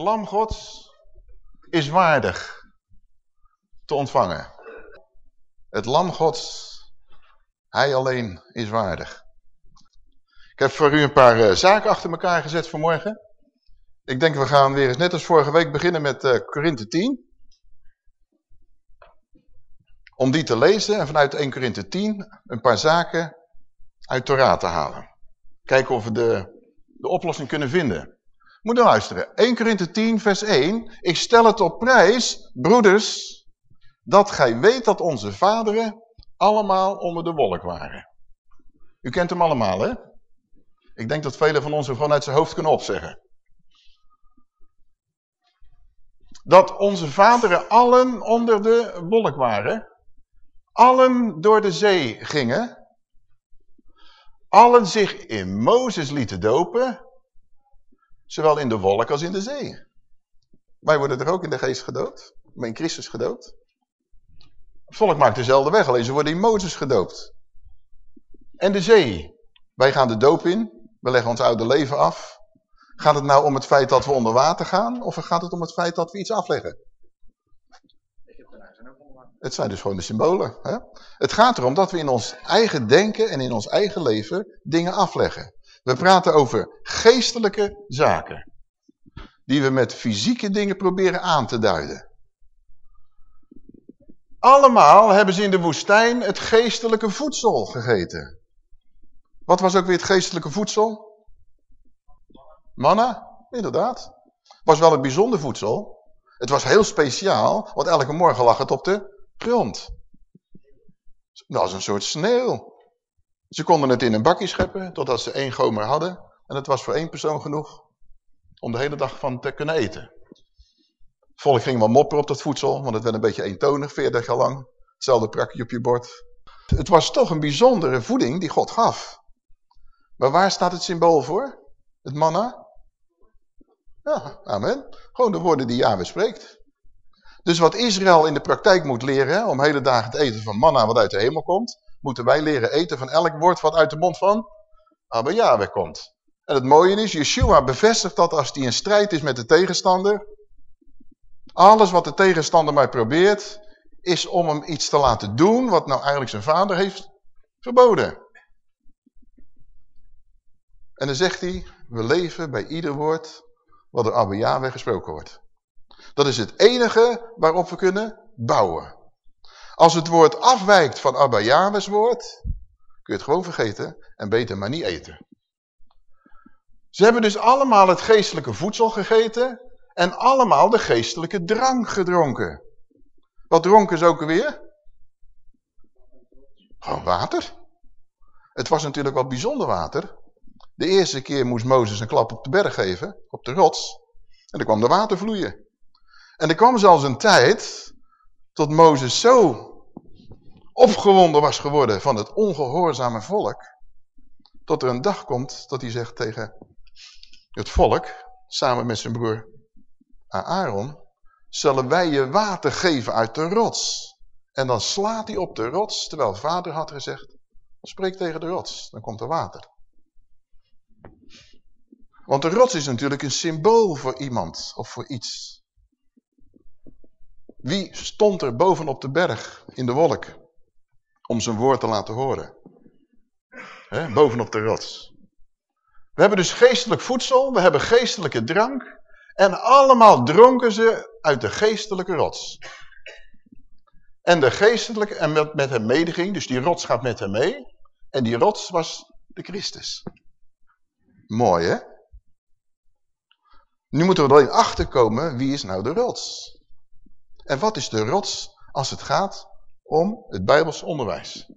Lam gods is waardig te ontvangen. Het lam gods, hij alleen is waardig. Ik heb voor u een paar uh, zaken achter elkaar gezet vanmorgen. Ik denk we gaan weer eens net als vorige week beginnen met uh, Korinthe 10. Om die te lezen en vanuit 1 Korinthe 10 een paar zaken uit Torah te halen. Kijken of we de, de oplossing kunnen vinden. Moet dan luisteren. 1 Korinthe 10 vers 1. Ik stel het op prijs, broeders, dat gij weet dat onze vaderen allemaal onder de wolk waren. U kent hem allemaal, hè? Ik denk dat velen van ons hem gewoon zijn hoofd kunnen opzeggen. Dat onze vaderen allen onder de wolk waren. Allen door de zee gingen. Allen zich in Mozes lieten dopen. Zowel in de wolk als in de zee. Wij worden er ook in de geest gedoopt. Maar in Christus gedoopt. Het volk maakt dezelfde weg, alleen ze worden in Mozes gedoopt. En de zee. Wij gaan de doop in. We leggen ons oude leven af. Gaat het nou om het feit dat we onder water gaan? Of gaat het om het feit dat we iets afleggen? Het zijn dus gewoon de symbolen. Hè? Het gaat erom dat we in ons eigen denken en in ons eigen leven dingen afleggen. We praten over geestelijke zaken. Die we met fysieke dingen proberen aan te duiden. Allemaal hebben ze in de woestijn het geestelijke voedsel gegeten. Wat was ook weer het geestelijke voedsel? Manna, inderdaad. Was wel een bijzonder voedsel. Het was heel speciaal, want elke morgen lag het op de grond. Dat was een soort sneeuw. Ze konden het in een bakje scheppen, totdat ze één gomer hadden. En het was voor één persoon genoeg om de hele dag van te kunnen eten. Het volk ging wel mopperen op dat voedsel, want het werd een beetje eentonig, 40 jaar lang. Hetzelfde prakje op je bord. Het was toch een bijzondere voeding die God gaf. Maar waar staat het symbool voor? Het manna? Ja, amen. Gewoon de woorden die Yahweh spreekt. Dus wat Israël in de praktijk moet leren, om hele dagen te eten van manna wat uit de hemel komt, moeten wij leren eten van elk woord wat uit de mond van Abba Yahweh komt. En het mooie is, Yeshua bevestigt dat als hij in strijd is met de tegenstander. Alles wat de tegenstander maar probeert, is om hem iets te laten doen wat nou eigenlijk zijn vader heeft verboden. En dan zegt hij, we leven bij ieder woord wat door Abba Yahweh gesproken wordt. Dat is het enige waarop we kunnen bouwen. Als het woord afwijkt van Abba woord, kun je het gewoon vergeten en beter maar niet eten. Ze hebben dus allemaal het geestelijke voedsel gegeten en allemaal de geestelijke drank gedronken. Wat dronken ze ook alweer? Gewoon water. Het was natuurlijk wat bijzonder water. De eerste keer moest Mozes een klap op de berg geven, op de rots. En dan kwam de water vloeien. En er kwam zelfs een tijd tot Mozes zo opgewonden was geworden van het ongehoorzame volk. Tot er een dag komt dat hij zegt tegen het volk, samen met zijn broer Aaron, zullen wij je water geven uit de rots. En dan slaat hij op de rots, terwijl vader had gezegd, spreek tegen de rots, dan komt er water. Want de rots is natuurlijk een symbool voor iemand of voor iets. Wie stond er bovenop de berg in de wolk om zijn woord te laten horen? Bovenop de rots. We hebben dus geestelijk voedsel, we hebben geestelijke drank en allemaal dronken ze uit de geestelijke rots. En de geestelijke, en met, met hem medeging, dus die rots gaat met hem mee. En die rots was de Christus. Mooi hè? Nu moeten we er alleen achterkomen, wie is nou de rots? En wat is de rots als het gaat om het Bijbels onderwijs?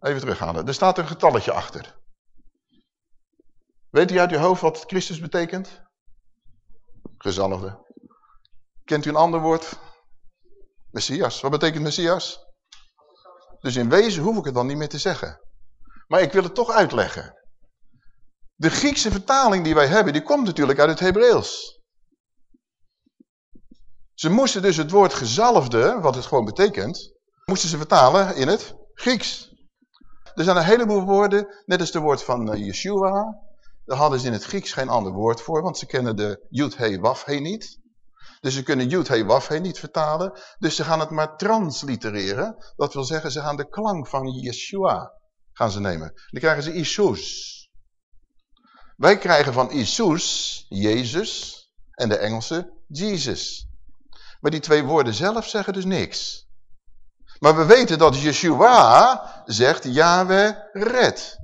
Even terughalen. Er staat een getalletje achter. Weet u uit uw hoofd wat Christus betekent? Gezalfde. Kent u een ander woord? Messias. Wat betekent Messias? Dus in wezen hoef ik het dan niet meer te zeggen. Maar ik wil het toch uitleggen. De Griekse vertaling die wij hebben, die komt natuurlijk uit het Hebreeuws. Ze moesten dus het woord gezalfde, wat het gewoon betekent, moesten ze vertalen in het Grieks. Er zijn een heleboel woorden, net als de woord van eh, Yeshua, Daar hadden ze in het Grieks geen ander woord voor, want ze kennen de Yud He Waf He niet. Dus ze kunnen Yud He Waf He niet vertalen. Dus ze gaan het maar translitereren. Dat wil zeggen, ze gaan de klank van Yeshua gaan ze nemen. Dan krijgen ze Isus. Wij krijgen van Isus, Jezus, en de Engelse Jesus. Maar die twee woorden zelf zeggen dus niks. Maar we weten dat Yeshua zegt, Yahweh red.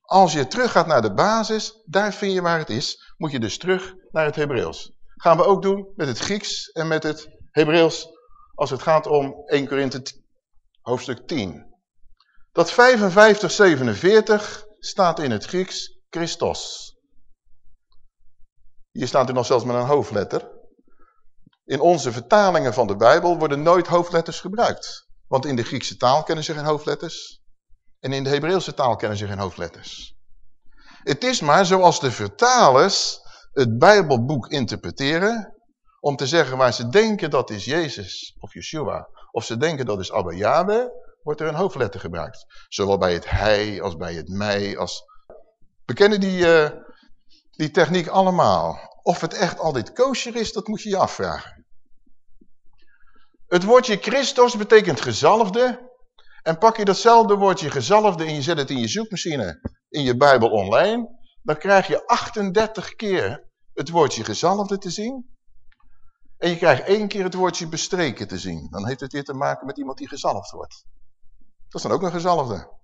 Als je teruggaat naar de basis, daar vind je waar het is, moet je dus terug naar het Hebreeuws. Gaan we ook doen met het Grieks en met het Hebreeuws als het gaat om 1 Korinthe hoofdstuk 10. Dat 5547 staat in het Grieks Christos. Hier staat u nog zelfs met een hoofdletter. In onze vertalingen van de Bijbel worden nooit hoofdletters gebruikt. Want in de Griekse taal kennen ze geen hoofdletters. En in de Hebreeuwse taal kennen ze geen hoofdletters. Het is maar zoals de vertalers het Bijbelboek interpreteren... om te zeggen waar ze denken dat is Jezus of Yeshua... of ze denken dat is Abba Yahweh, wordt er een hoofdletter gebruikt. Zowel bij het hij als bij het mij. Als... We kennen die, uh, die techniek allemaal. Of het echt altijd kosher is, dat moet je je afvragen. Het woordje Christos betekent gezalfde. En pak je datzelfde woordje gezalfde en je zet het in je zoekmachine, in je Bijbel online, dan krijg je 38 keer het woordje gezalfde te zien. En je krijgt één keer het woordje bestreken te zien. Dan heeft het weer te maken met iemand die gezalfd wordt. Dat is dan ook een gezalfde.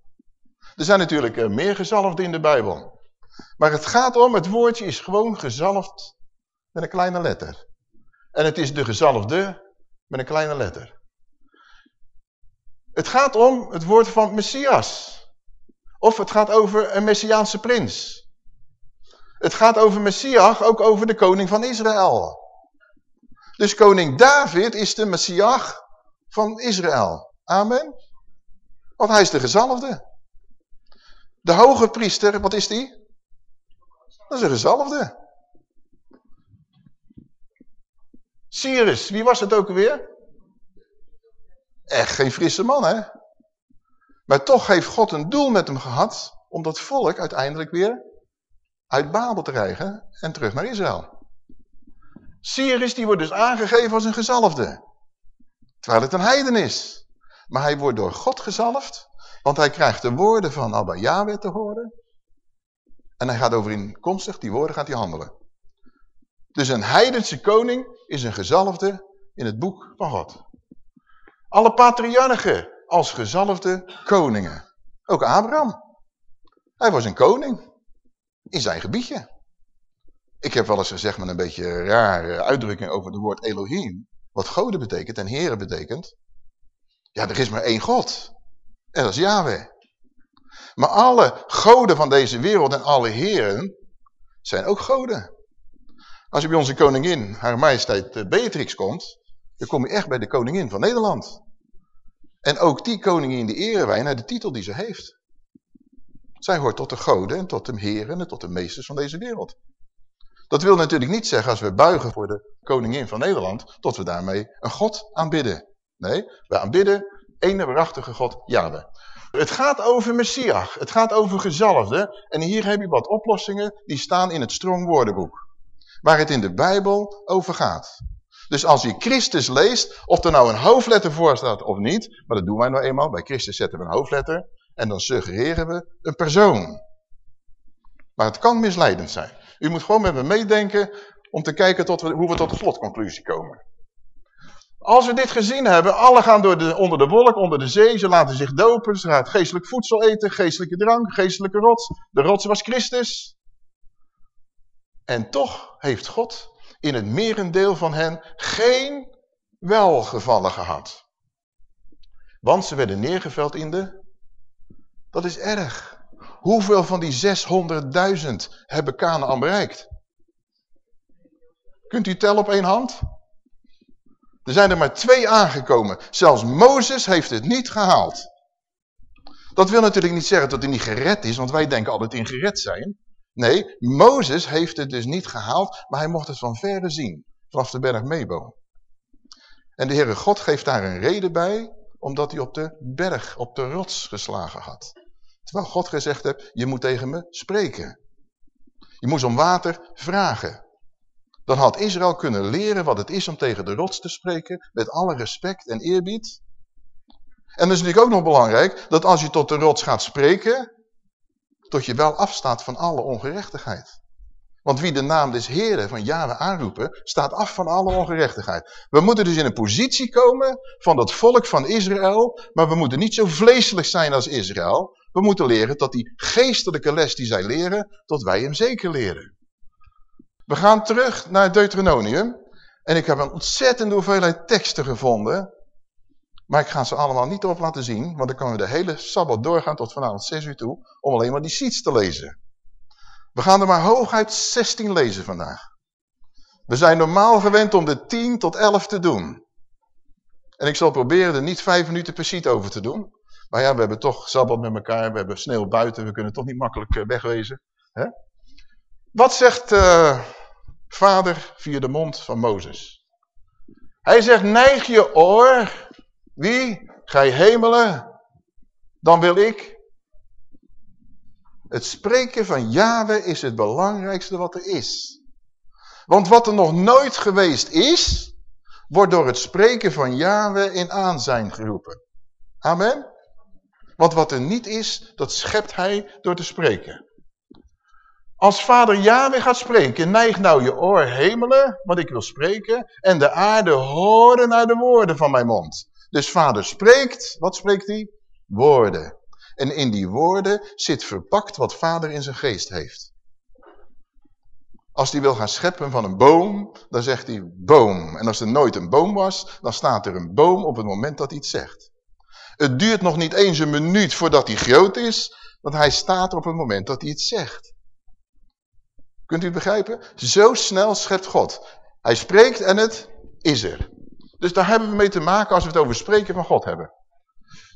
Er zijn natuurlijk eh, meer gezalfden in de Bijbel. Maar het gaat om, het woordje is gewoon gezalfd met een kleine letter. En het is de gezalfde met een kleine letter. Het gaat om het woord van Messias. Of het gaat over een Messiaanse prins. Het gaat over Messias, ook over de koning van Israël. Dus koning David is de Messias van Israël. Amen. Want hij is de gezalfde. De hoge priester, wat is die? Dat is een gezalfde. Cyrus, wie was het ook alweer? Echt geen frisse man, hè? Maar toch heeft God een doel met hem gehad om dat volk uiteindelijk weer uit Babel te krijgen en terug naar Israël. Cyrus die wordt dus aangegeven als een gezalfde. Terwijl het een heiden is. Maar hij wordt door God gezalfd, want hij krijgt de woorden van Abba Yahweh te horen. En hij gaat overeenkomstig die woorden gaat hij handelen. Dus een heidense koning is een gezalfde in het boek van God. Alle patriarchen als gezalfde koningen. Ook Abraham. Hij was een koning in zijn gebiedje. Ik heb wel eens gezegd met een beetje rare uitdrukking over het woord Elohim. Wat goden betekent en heren betekent. Ja, er is maar één God. En dat is Yahweh. Maar alle goden van deze wereld en alle heren zijn ook goden. Als je bij onze koningin, haar majesteit eh, Beatrix komt, dan kom je echt bij de koningin van Nederland. En ook die koningin die eren wij naar de titel die ze heeft. Zij hoort tot de goden en tot de heren en tot de meesters van deze wereld. Dat wil natuurlijk niet zeggen als we buigen voor de koningin van Nederland, tot we daarmee een God aanbidden. Nee, we aanbidden ene waarachtige God, Yahweh. Het gaat over Messias, het gaat over gezalfde. En hier heb je wat oplossingen die staan in het Strong Woordenboek waar het in de Bijbel over gaat. Dus als je Christus leest, of er nou een hoofdletter voor staat of niet, maar dat doen wij nou eenmaal, bij Christus zetten we een hoofdletter en dan suggereren we een persoon. Maar het kan misleidend zijn. U moet gewoon met me meedenken om te kijken tot hoe we tot de slotconclusie komen. Als we dit gezien hebben, alle gaan door de, onder de wolk, onder de zee, ze laten zich dopen, ze gaan geestelijk voedsel eten, geestelijke drank, geestelijke rots. De rots was Christus. En toch heeft God in het merendeel van hen geen welgevallen gehad. Want ze werden neergeveld in de... Dat is erg. Hoeveel van die 600.000 hebben Canaan bereikt? Kunt u tellen op één hand? Er zijn er maar twee aangekomen. Zelfs Mozes heeft het niet gehaald. Dat wil natuurlijk niet zeggen dat hij niet gered is, want wij denken altijd in gered zijn. Nee, Mozes heeft het dus niet gehaald, maar hij mocht het van verre zien, vanaf de berg Mebo. En de Heere God geeft daar een reden bij, omdat hij op de berg, op de rots geslagen had. Terwijl God gezegd heeft, je moet tegen me spreken. Je moest om water vragen. Dan had Israël kunnen leren wat het is om tegen de rots te spreken, met alle respect en eerbied. En dat is natuurlijk ook nog belangrijk, dat als je tot de rots gaat spreken, tot je wel afstaat van alle ongerechtigheid. Want wie de naam des Heren van Jaren aanroepen, staat af van alle ongerechtigheid. We moeten dus in een positie komen van dat volk van Israël, maar we moeten niet zo vleeselijk zijn als Israël. We moeten leren tot die geestelijke les die zij leren, tot wij hem zeker leren. We gaan terug naar Deuteronomium. En ik heb een ontzettende hoeveelheid teksten gevonden. Maar ik ga ze allemaal niet op laten zien, want dan kunnen we de hele Sabbat doorgaan tot vanavond 6 uur toe, om alleen maar die sheets te lezen. We gaan er maar hooguit 16 lezen vandaag. We zijn normaal gewend om de 10 tot 11 te doen. En ik zal proberen er niet 5 minuten per sheet over te doen. Maar ja, we hebben toch Sabbat met elkaar, we hebben sneeuw buiten, we kunnen toch niet makkelijk eh, wegwezen. Hè? Wat zegt uh, vader via de mond van Mozes? Hij zegt, neig je oor. Wie? Gij hemelen. Dan wil ik. Het spreken van Yahweh is het belangrijkste wat er is. Want wat er nog nooit geweest is, wordt door het spreken van Yahweh in aanzijn geroepen. Amen. Want wat er niet is, dat schept hij door te spreken. Als vader Yahweh gaat spreken, neig nou je oor hemelen, want ik wil spreken, en de aarde horen naar de woorden van mijn mond. Dus vader spreekt, wat spreekt hij? Woorden. En in die woorden zit verpakt wat vader in zijn geest heeft. Als hij wil gaan scheppen van een boom, dan zegt hij boom. En als er nooit een boom was, dan staat er een boom op het moment dat hij het zegt. Het duurt nog niet eens een minuut voordat hij groot is, want hij staat er op het moment dat hij het zegt. Kunt u het begrijpen? Zo snel schept God. Hij spreekt en het is er. Dus daar hebben we mee te maken als we het over spreken van God hebben.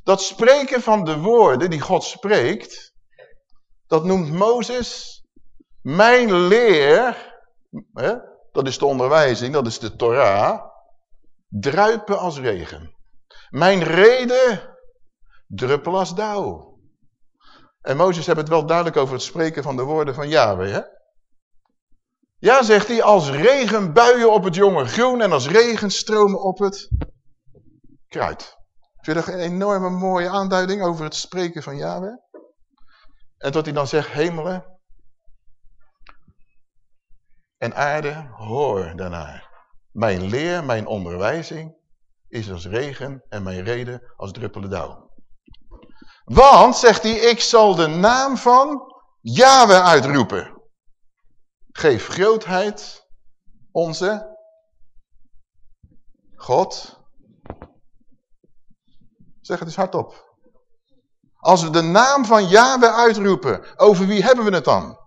Dat spreken van de woorden die God spreekt, dat noemt Mozes mijn leer, hè, dat is de onderwijzing, dat is de Torah, druipen als regen. Mijn reden, druppel als dauw. En Mozes heeft het wel duidelijk over het spreken van de woorden van Yahweh. Hè? Ja, zegt hij, als regenbuien op het jonge groen en als regenstromen op het kruid. Vind dat een enorme mooie aanduiding over het spreken van Yahweh? En tot hij dan zegt, hemelen en aarde, hoor daarnaar. Mijn leer, mijn onderwijzing is als regen en mijn reden als druppelen dauw. Want, zegt hij, ik zal de naam van Yahweh uitroepen. Geef grootheid onze God. Zeg het eens hardop. Als we de naam van Yahweh uitroepen, over wie hebben we het dan?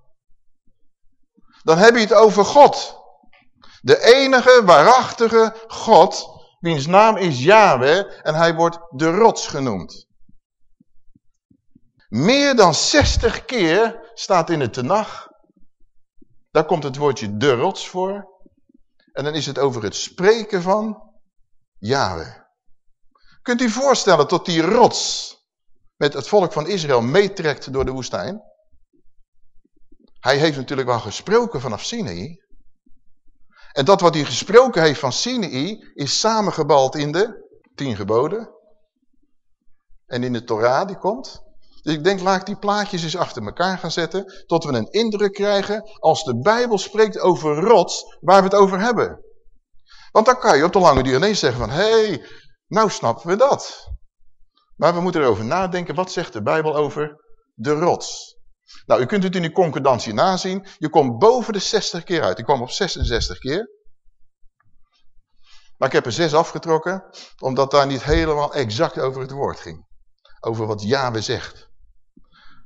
Dan heb je het over God. De enige waarachtige God, wiens naam is Yahweh en hij wordt de rots genoemd. Meer dan 60 keer staat in het Tenach daar komt het woordje de rots voor. En dan is het over het spreken van Yahweh. Kunt u voorstellen tot die rots met het volk van Israël meetrekt door de woestijn? Hij heeft natuurlijk wel gesproken vanaf Sinai. En dat wat hij gesproken heeft van Sinai is samengebald in de tien geboden. En in de Torah die komt. Dus ik denk, laat ik die plaatjes eens achter elkaar gaan zetten, tot we een indruk krijgen als de Bijbel spreekt over rots, waar we het over hebben. Want dan kan je op de lange duur ineens zeggen van, hé, hey, nou snappen we dat. Maar we moeten erover nadenken, wat zegt de Bijbel over de rots? Nou, u kunt het in die concordantie nazien. Je komt boven de 60 keer uit. Ik kwam op 66 keer. Maar ik heb er zes afgetrokken, omdat daar niet helemaal exact over het woord ging. Over wat Yahweh zegt.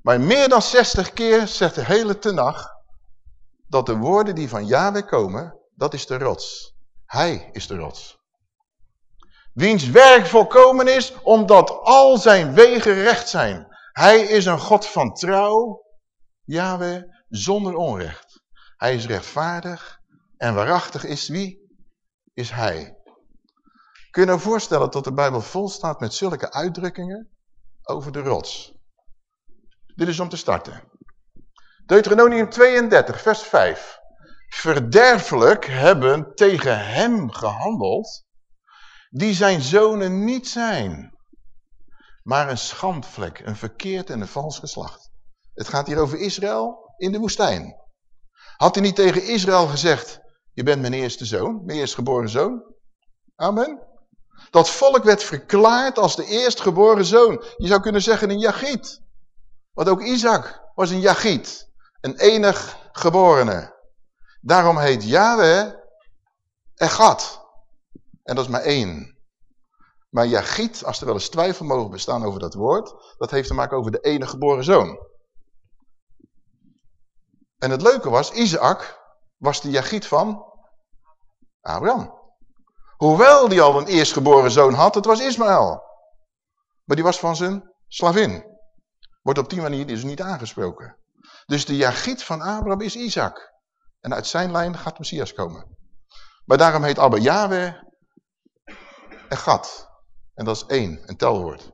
Maar meer dan 60 keer zegt de hele tenag dat de woorden die van Yahweh komen, dat is de rots. Hij is de rots. Wiens werk volkomen is, omdat al zijn wegen recht zijn. Hij is een God van trouw, Yahweh, zonder onrecht. Hij is rechtvaardig en waarachtig is wie? Is hij. Kun je nou voorstellen dat de Bijbel vol staat met zulke uitdrukkingen over de rots? Dit is om te starten. Deuteronomium 32, vers 5. Verderfelijk hebben tegen hem gehandeld, die zijn zonen niet zijn, maar een schandvlek, een verkeerd en een vals geslacht. Het gaat hier over Israël in de woestijn. Had hij niet tegen Israël gezegd, je bent mijn eerste zoon, mijn eerstgeboren zoon? Amen. Dat volk werd verklaard als de eerstgeboren zoon. Je zou kunnen zeggen een jagiet. Want ook Isaac was een jagiet. Een enig geborene. Daarom heet Yahweh Echad. En dat is maar één. Maar jagiet, als er wel eens twijfel mogen bestaan over dat woord, dat heeft te maken over de enige geboren zoon. En het leuke was, Isaac was de jagiet van Abraham. Hoewel die al een eerstgeboren zoon had, het was Ismaël. Maar die was van zijn slavin. Wordt op die manier dus niet aangesproken. Dus de jagiet van Abraham is Isaac. En uit zijn lijn gaat Messias komen. Maar daarom heet Abba Yahweh en Gad. En dat is één, een telwoord.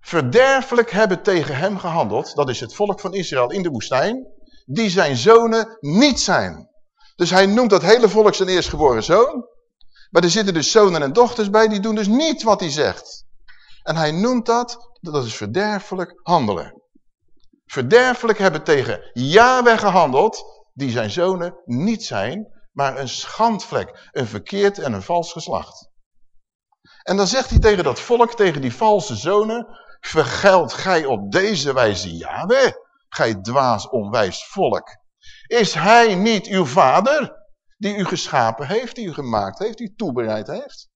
Verderfelijk hebben tegen hem gehandeld, dat is het volk van Israël in de woestijn, die zijn zonen niet zijn. Dus hij noemt dat hele volk zijn eerstgeboren zoon. Maar er zitten dus zonen en dochters bij, die doen dus niet wat hij zegt. En hij noemt dat, dat is verderfelijk handelen. Verderfelijk hebben tegen Yahweh gehandeld, die zijn zonen niet zijn, maar een schandvlek, een verkeerd en een vals geslacht. En dan zegt hij tegen dat volk, tegen die valse zonen, vergeld gij op deze wijze Yahweh, gij dwaas onwijs volk. Is hij niet uw vader, die u geschapen heeft, die u gemaakt heeft, die u toebereid heeft?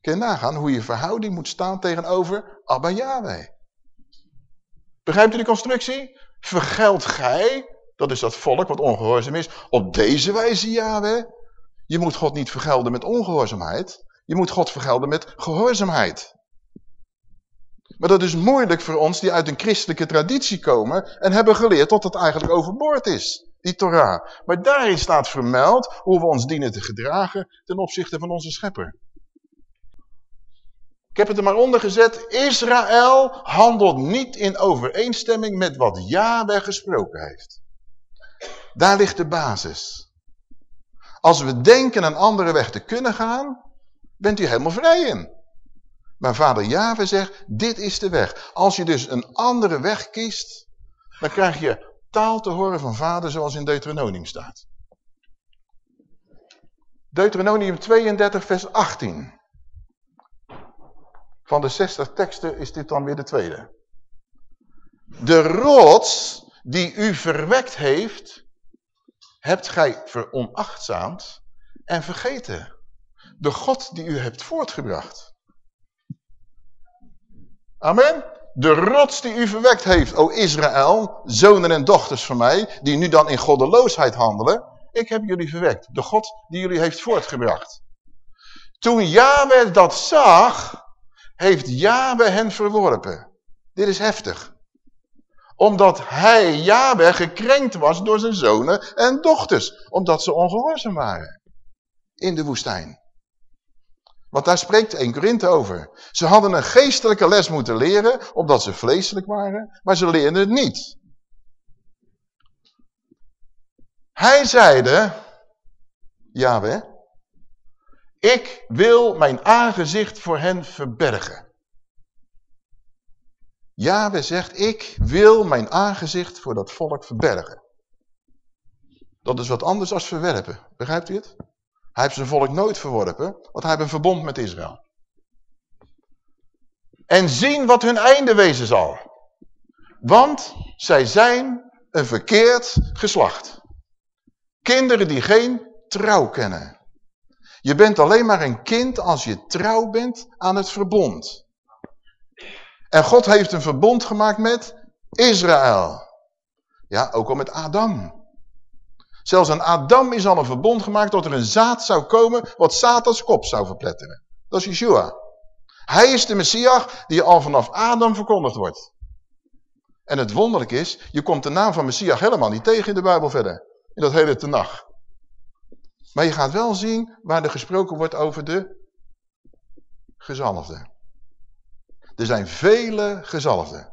Kun je nagaan hoe je verhouding moet staan tegenover Abba Yahweh. Begrijpt u de constructie? Vergeld gij, dat is dat volk wat ongehoorzaam is, op deze wijze Yahweh. Je moet God niet vergelden met ongehoorzaamheid. Je moet God vergelden met gehoorzaamheid. Maar dat is moeilijk voor ons die uit een christelijke traditie komen en hebben geleerd dat het eigenlijk overboord is, die Torah. Maar daarin staat vermeld hoe we ons dienen te gedragen ten opzichte van onze schepper. Ik heb het er maar onder gezet. Israël handelt niet in overeenstemming met wat Yahweh gesproken heeft. Daar ligt de basis. Als we denken een andere weg te kunnen gaan, bent u helemaal vrij in. Maar vader Jave zegt, dit is de weg. Als je dus een andere weg kiest, dan krijg je taal te horen van vader zoals in Deuteronomium staat. Deuteronomium 32 vers 18. Van de 60 teksten is dit dan weer de tweede. De rots die u verwekt heeft, hebt gij veronachtzaamd en vergeten. De God die u hebt voortgebracht. Amen. De rots die u verwekt heeft, o Israël, zonen en dochters van mij, die nu dan in goddeloosheid handelen, ik heb jullie verwekt. De God die jullie heeft voortgebracht. Toen Yahweh dat zag, heeft Yahweh hen verworpen. Dit is heftig. Omdat hij, Yahweh, gekrenkt was door zijn zonen en dochters. Omdat ze ongehoorzaam waren. In de woestijn. Want daar spreekt 1 Korinthe over. Ze hadden een geestelijke les moeten leren, omdat ze vleeselijk waren, maar ze leerden het niet. Hij zeide, Yahweh, ik wil mijn aangezicht voor hen verbergen. Yahweh zegt, ik wil mijn aangezicht voor dat volk verbergen. Dat is wat anders als verwerpen. Begrijpt u het? Hij heeft zijn volk nooit verworpen, want hij heeft een verbond met Israël. En zien wat hun einde wezen zal. Want zij zijn een verkeerd geslacht. Kinderen die geen trouw kennen. Je bent alleen maar een kind als je trouw bent aan het verbond. En God heeft een verbond gemaakt met Israël. Ja, ook al met Adam. Zelfs aan Adam is al een verbond gemaakt dat er een zaad zou komen wat Satans kop zou verpletteren. Dat is Yeshua. Hij is de Messias die al vanaf Adam verkondigd wordt. En het wonderlijk is, je komt de naam van Messias helemaal niet tegen in de Bijbel verder. In dat hele tenag. Maar je gaat wel zien waar er gesproken wordt over de gezalfde. Er zijn vele gezalfden.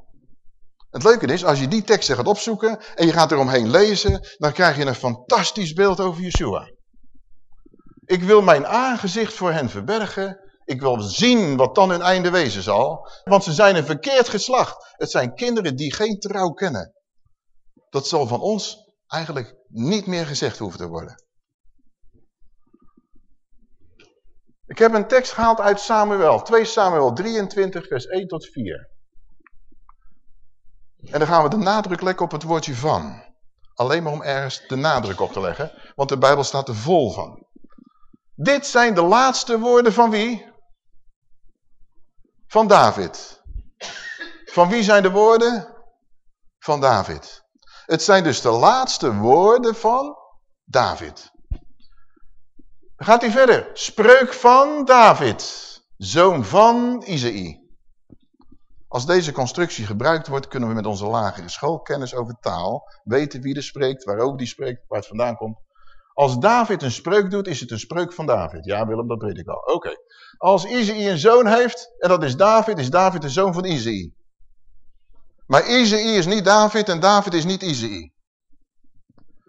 Het leuke is, als je die teksten gaat opzoeken en je gaat eromheen lezen, dan krijg je een fantastisch beeld over Yeshua. Ik wil mijn aangezicht voor hen verbergen. Ik wil zien wat dan hun einde wezen zal. Want ze zijn een verkeerd geslacht. Het zijn kinderen die geen trouw kennen. Dat zal van ons eigenlijk niet meer gezegd hoeven te worden. Ik heb een tekst gehaald uit Samuel. 2 Samuel 23 vers 1 tot 4. En dan gaan we de nadruk leggen op het woordje van. Alleen maar om ergens de nadruk op te leggen. Want de Bijbel staat er vol van. Dit zijn de laatste woorden van wie? Van David. Van wie zijn de woorden? Van David. Het zijn dus de laatste woorden van David. Dan gaat hij verder. Spreuk van David, zoon van Isaïe. Als deze constructie gebruikt wordt, kunnen we met onze lagere schoolkennis over taal weten wie er spreekt, waarover die spreekt, waar het vandaan komt. Als David een spreuk doet, is het een spreuk van David. Ja Willem, dat weet ik al. Oké. Als Isaïe een zoon heeft, en dat is David, is David de zoon van Isaïe. Maar Isaïe is niet David en David is niet Isaïe.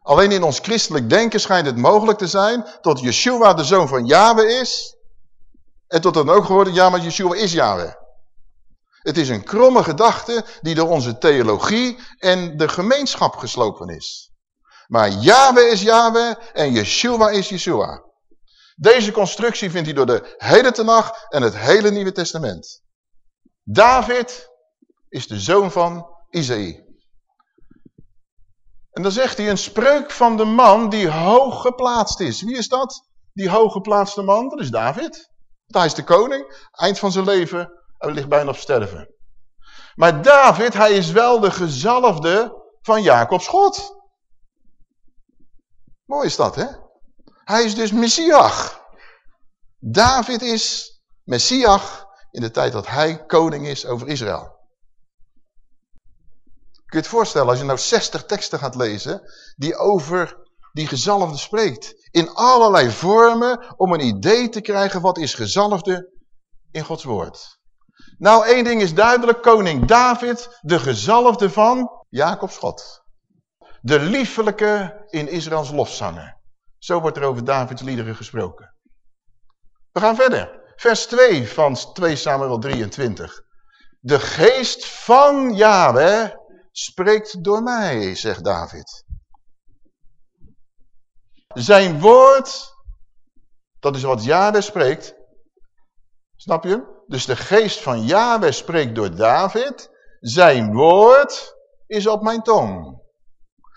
Alleen in ons christelijk denken schijnt het mogelijk te zijn dat Yeshua de zoon van Yahweh is. En tot dan ook geworden, ja maar Yeshua is Yahweh. Het is een kromme gedachte die door onze theologie en de gemeenschap geslopen is. Maar Yahweh is Yahweh en Yeshua is Yeshua. Deze constructie vindt hij door de hele Tenach en het hele Nieuwe Testament. David is de zoon van Isaïe. En dan zegt hij een spreuk van de man die hoog geplaatst is. Wie is dat? Die hoog geplaatste man, dat is David. Hij is de koning, eind van zijn leven, hij ligt bijna op sterven. Maar David, hij is wel de gezalfde van Jacobs God. Mooi is dat, hè? Hij is dus Messias. David is Messias in de tijd dat hij koning is over Israël. Kun je het voorstellen als je nou 60 teksten gaat lezen die over die gezalfde spreekt. In allerlei vormen om een idee te krijgen wat is gezalfde in Gods woord. Nou, één ding is duidelijk. Koning David, de gezalfde van Jacobs God. De liefelijke in Israëls lofzangen. Zo wordt er over Davids liederen gesproken. We gaan verder. Vers 2 van 2 Samuel 23. De geest van Yahweh spreekt door mij, zegt David. Zijn woord, dat is wat Yahweh spreekt. Snap je? Dus de geest van Yahweh spreekt door David. Zijn woord is op mijn tong.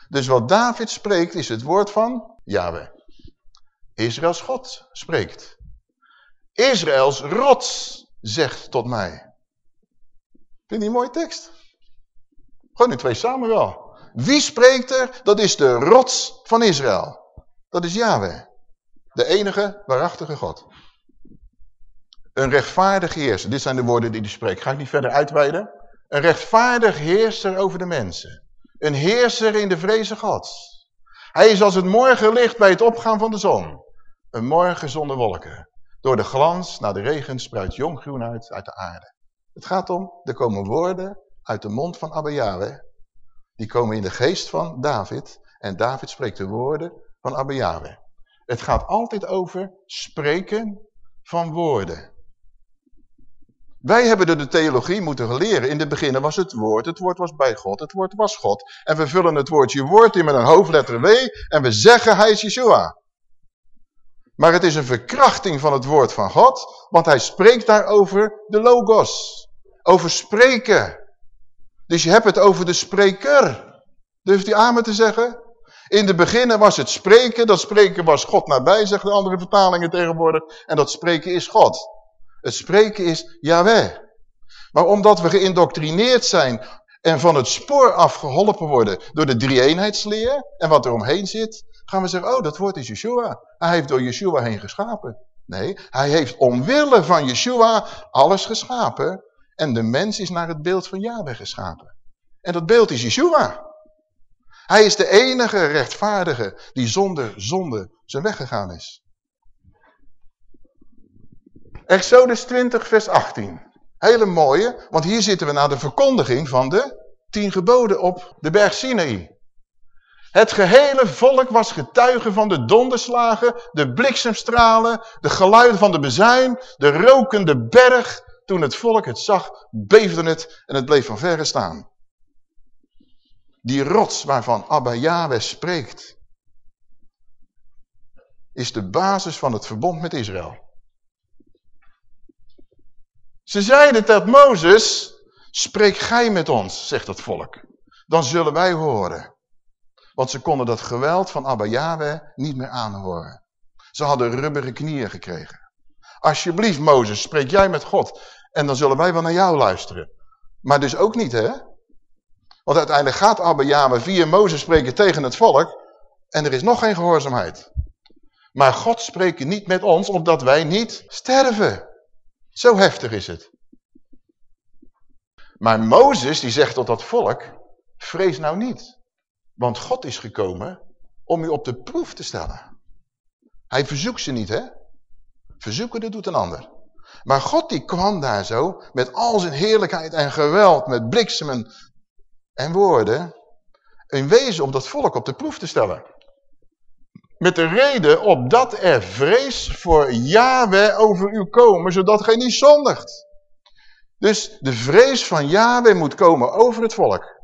Dus wat David spreekt is het woord van Yahweh. Israëls God spreekt. Israëls rots zegt tot mij. Vind je die mooie tekst? Gewoon in twee Samuel. Wie spreekt er? Dat is de rots van Israël. Dat is Yahweh. De enige waarachtige God. Een rechtvaardig heerser. Dit zijn de woorden die hij spreekt. Ga ik niet verder uitweiden. Een rechtvaardig heerser over de mensen. Een heerser in de vreze gods. Hij is als het morgenlicht bij het opgaan van de zon. Een morgen zonder wolken. Door de glans naar de regen spruit jong groen uit uit de aarde. Het gaat om, er komen woorden uit de mond van Abba Yahweh. Die komen in de geest van David. En David spreekt de woorden van Abba Yahweh. Het gaat altijd over spreken van woorden. Wij hebben de theologie moeten leren. In het begin was het woord, het woord was bij God, het woord was God. En we vullen het woordje woord in met een hoofdletter W en we zeggen hij is Yeshua. Maar het is een verkrachting van het woord van God, want hij spreekt daarover de logos. Over spreken. Dus je hebt het over de spreker. Durft u amen te zeggen? In de beginnen was het spreken, dat spreken was God nabij, zeggen de andere vertalingen tegenwoordig. En dat spreken is God. Het spreken is Yahweh. Maar omdat we geïndoctrineerd zijn en van het spoor afgeholpen worden door de drie-eenheidsleer en wat er omheen zit, gaan we zeggen, oh dat woord is Yeshua. Hij heeft door Yeshua heen geschapen. Nee, hij heeft omwille van Yeshua alles geschapen en de mens is naar het beeld van Yahweh geschapen. En dat beeld is Yeshua. Hij is de enige rechtvaardige die zonder zonde zijn weg gegaan is. Exodus 20 vers 18. Hele mooie, want hier zitten we naar de verkondiging van de tien geboden op de berg Sinaï. Het gehele volk was getuige van de donderslagen, de bliksemstralen, de geluiden van de bezuin, de rokende berg. Toen het volk het zag, beefde het en het bleef van verre staan. Die rots waarvan Abba Yahweh spreekt, is de basis van het verbond met Israël. Ze zeiden dat Mozes, spreek gij met ons, zegt het volk. Dan zullen wij horen. Want ze konden dat geweld van Abba Yahweh niet meer aanhoren. Ze hadden rubberen knieën gekregen. Alsjeblieft Mozes, spreek jij met God. En dan zullen wij wel naar jou luisteren. Maar dus ook niet hè. Want uiteindelijk gaat Abba via Mozes spreken tegen het volk. En er is nog geen gehoorzaamheid. Maar God spreekt niet met ons, omdat wij niet sterven. Zo heftig is het. Maar Mozes die zegt tot dat volk, vrees nou niet. Want God is gekomen om u op de proef te stellen. Hij verzoekt ze niet, hè? Verzoeken, dat doet een ander. Maar God die kwam daar zo met al zijn heerlijkheid en geweld, met bliksemen en woorden, in wezen om dat volk op de proef te stellen. Met de reden opdat er vrees voor Yahweh over u komen, zodat gij niet zondigt. Dus de vrees van Yahweh moet komen over het volk.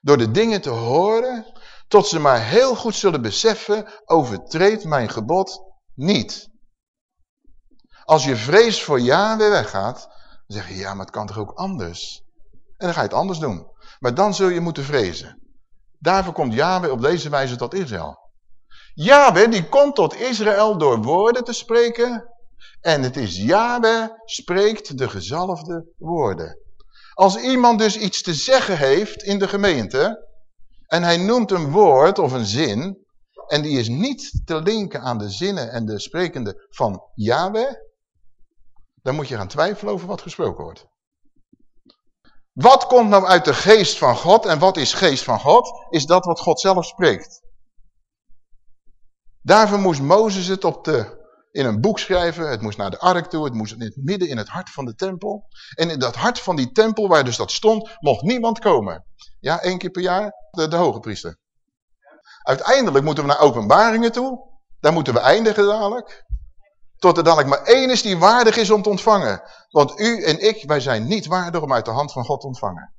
Door de dingen te horen, tot ze maar heel goed zullen beseffen, overtreed mijn gebod niet. Als je vrees voor Yahweh weggaat, dan zeg je, ja, maar het kan toch ook anders? En dan ga je het anders doen. Maar dan zul je moeten vrezen. Daarvoor komt Yahweh op deze wijze tot Israël. Yahweh die komt tot Israël door woorden te spreken. En het is Yahweh spreekt de gezalfde woorden. Als iemand dus iets te zeggen heeft in de gemeente. En hij noemt een woord of een zin. En die is niet te linken aan de zinnen en de sprekende van Yahweh. Dan moet je gaan twijfelen over wat gesproken wordt. Wat komt nou uit de geest van God en wat is geest van God? Is dat wat God zelf spreekt. Daarvoor moest Mozes het op de, in een boek schrijven. Het moest naar de ark toe. Het moest in het midden in het hart van de tempel. En in dat hart van die tempel waar dus dat stond, mocht niemand komen. Ja, één keer per jaar de, de hoge priester. Uiteindelijk moeten we naar openbaringen toe. Daar moeten we eindigen dadelijk. Tot er dadelijk maar één is die waardig is om te ontvangen. Want u en ik, wij zijn niet waardig om uit de hand van God te ontvangen.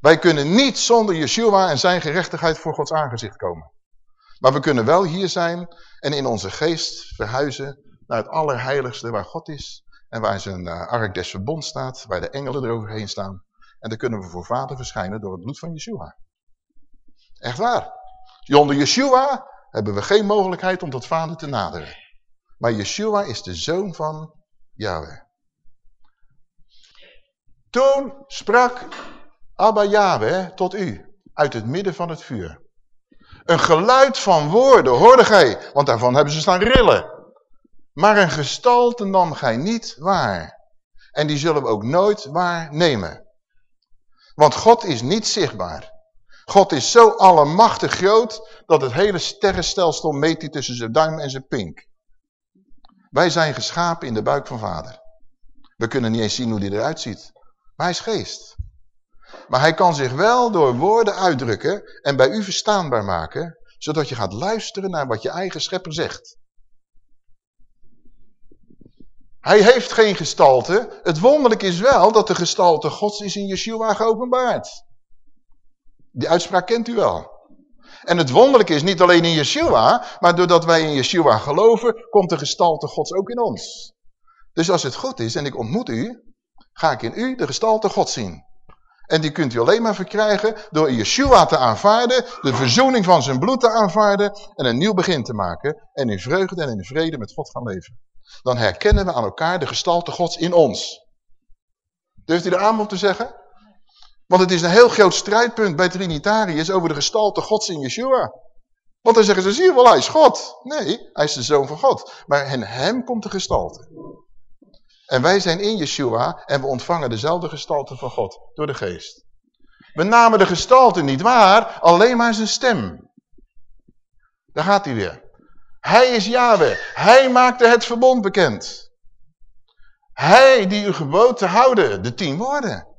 Wij kunnen niet zonder Yeshua en zijn gerechtigheid voor Gods aangezicht komen. Maar we kunnen wel hier zijn en in onze geest verhuizen naar het allerheiligste waar God is. En waar zijn uh, ark des verbond staat, waar de engelen eroverheen staan. En dan kunnen we voor vader verschijnen door het bloed van Yeshua. Echt waar. Zonder Yeshua hebben we geen mogelijkheid om tot vader te naderen. Maar Yeshua is de zoon van Yahweh. Toen sprak Abba Yahweh tot u uit het midden van het vuur. Een geluid van woorden hoorde gij, want daarvan hebben ze staan rillen. Maar een gestalte nam gij niet waar. En die zullen we ook nooit waarnemen. Want God is niet zichtbaar. God is zo allemachtig groot dat het hele sterrenstelsel meet hij tussen zijn duim en zijn pink. Wij zijn geschapen in de buik van vader. We kunnen niet eens zien hoe hij eruit ziet. Maar hij is geest. Maar hij kan zich wel door woorden uitdrukken en bij u verstaanbaar maken, zodat je gaat luisteren naar wat je eigen schepper zegt. Hij heeft geen gestalte. Het wonderlijke is wel dat de gestalte gods is in Yeshua geopenbaard. Die uitspraak kent u wel. En het wonderlijke is niet alleen in Yeshua, maar doordat wij in Yeshua geloven, komt de gestalte gods ook in ons. Dus als het goed is en ik ontmoet u, ga ik in u de gestalte gods zien. En die kunt u alleen maar verkrijgen door Yeshua te aanvaarden, de verzoening van zijn bloed te aanvaarden en een nieuw begin te maken en in vreugde en in vrede met God gaan leven. Dan herkennen we aan elkaar de gestalte gods in ons. Durft u er aan op te zeggen? Want het is een heel groot strijdpunt bij Trinitariërs over de gestalte gods in Yeshua. Want dan zeggen ze, zie je wel, hij is God. Nee, hij is de zoon van God. Maar in hem komt de gestalte. En wij zijn in Yeshua en we ontvangen dezelfde gestalte van God door de geest. We namen de gestalte niet waar, alleen maar zijn stem. Daar gaat hij weer. Hij is Yahweh. Hij maakte het verbond bekend. Hij die u gebood te houden, de tien woorden.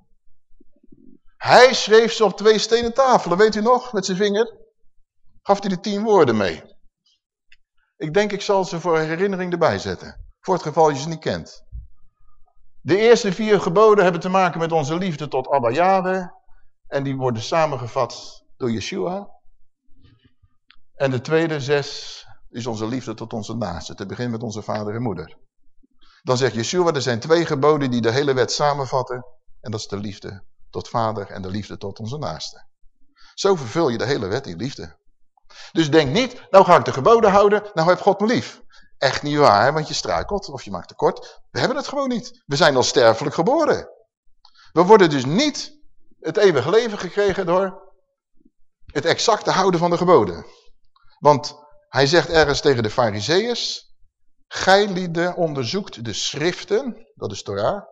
Hij schreef ze op twee stenen tafelen, weet u nog, met zijn vinger? Gaf hij de tien woorden mee. Ik denk ik zal ze voor herinnering erbij zetten. Voor het geval je ze niet kent. De eerste vier geboden hebben te maken met onze liefde tot Abba Yahweh. En die worden samengevat door Yeshua. En de tweede zes is onze liefde tot onze naasten. Te beginnen met onze vader en moeder. Dan zegt Yeshua, er zijn twee geboden die de hele wet samenvatten. En dat is de liefde tot vader en de liefde tot onze naasten. Zo vervul je de hele wet in liefde. Dus denk niet, nou ga ik de geboden houden, nou heb God me lief. Echt niet waar, want je struikelt of je maakt tekort. We hebben het gewoon niet. We zijn al sterfelijk geboren. We worden dus niet het eeuwige leven gekregen door het exacte houden van de geboden. Want hij zegt ergens tegen de fariseeërs, gij lieden onderzoekt de schriften, dat is Torah,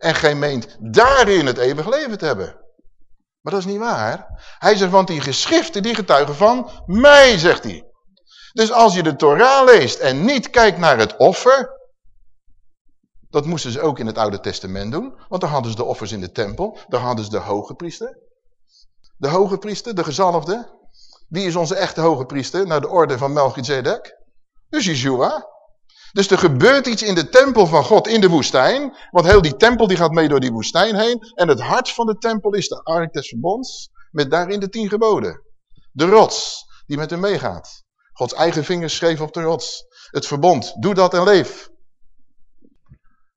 en gij meent daarin het eeuwige leven te hebben. Maar dat is niet waar. Hij zegt, want die geschriften die getuigen van mij, zegt hij. Dus als je de Torah leest en niet kijkt naar het offer, dat moesten ze ook in het Oude Testament doen, want daar hadden ze de offers in de tempel, daar hadden ze de hoge priester. De hoge priester, de gezalfde. Wie is onze echte hoge priester naar de orde van Melchizedek? Dus Yeshua. Dus er gebeurt iets in de tempel van God in de woestijn. Want heel die tempel die gaat mee door die woestijn heen. En het hart van de tempel is de ark des verbonds. Met daarin de tien geboden. De rots die met hem meegaat. Gods eigen vingers schreef op de rots. Het verbond. Doe dat en leef.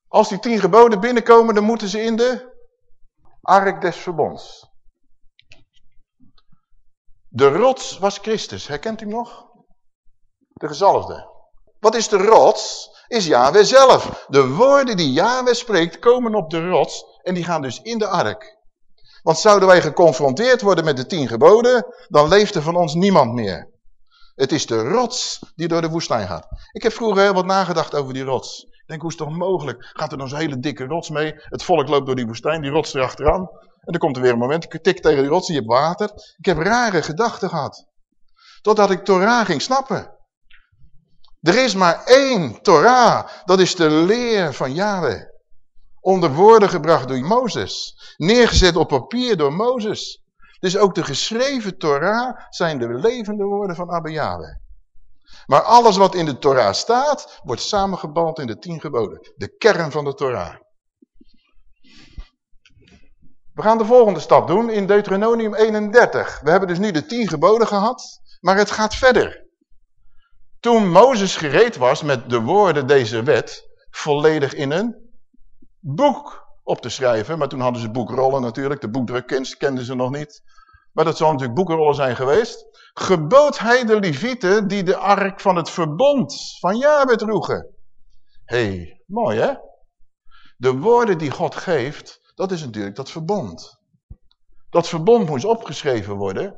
Als die tien geboden binnenkomen, dan moeten ze in de ark des verbonds. De rots was Christus. Herkent u nog? De gezalfde. Wat is de rots? Is Yahweh zelf. De woorden die Yahweh spreekt komen op de rots en die gaan dus in de ark. Want zouden wij geconfronteerd worden met de tien geboden, dan leeft er van ons niemand meer. Het is de rots die door de woestijn gaat. Ik heb vroeger heel wat nagedacht over die rots. Ik denk, hoe is het toch mogelijk? Gaat er dan zo'n hele dikke rots mee? Het volk loopt door die woestijn, die rots erachteraan. En dan komt er weer een moment, ik tik tegen die rots je hebt water. Ik heb rare gedachten gehad. Totdat ik Torah ging snappen. Er is maar één Torah. Dat is de leer van Yahweh. Onder woorden gebracht door Mozes. Neergezet op papier door Mozes. Dus ook de geschreven Torah zijn de levende woorden van Abba Yahweh. Maar alles wat in de Torah staat, wordt samengebald in de tien geboden. De kern van de Torah. We gaan de volgende stap doen in Deuteronomium 31. We hebben dus nu de tien geboden gehad, maar het gaat verder. Toen Mozes gereed was met de woorden deze wet volledig in een boek op te schrijven. Maar toen hadden ze boekrollen natuurlijk, de boekdrukkunst kenden ze nog niet. Maar dat zal natuurlijk boekrollen zijn geweest. Gebood hij de levieten die de ark van het verbond van Jabet droegen. Hé, hey, mooi hè? De woorden die God geeft, dat is natuurlijk dat verbond. Dat verbond moest opgeschreven worden.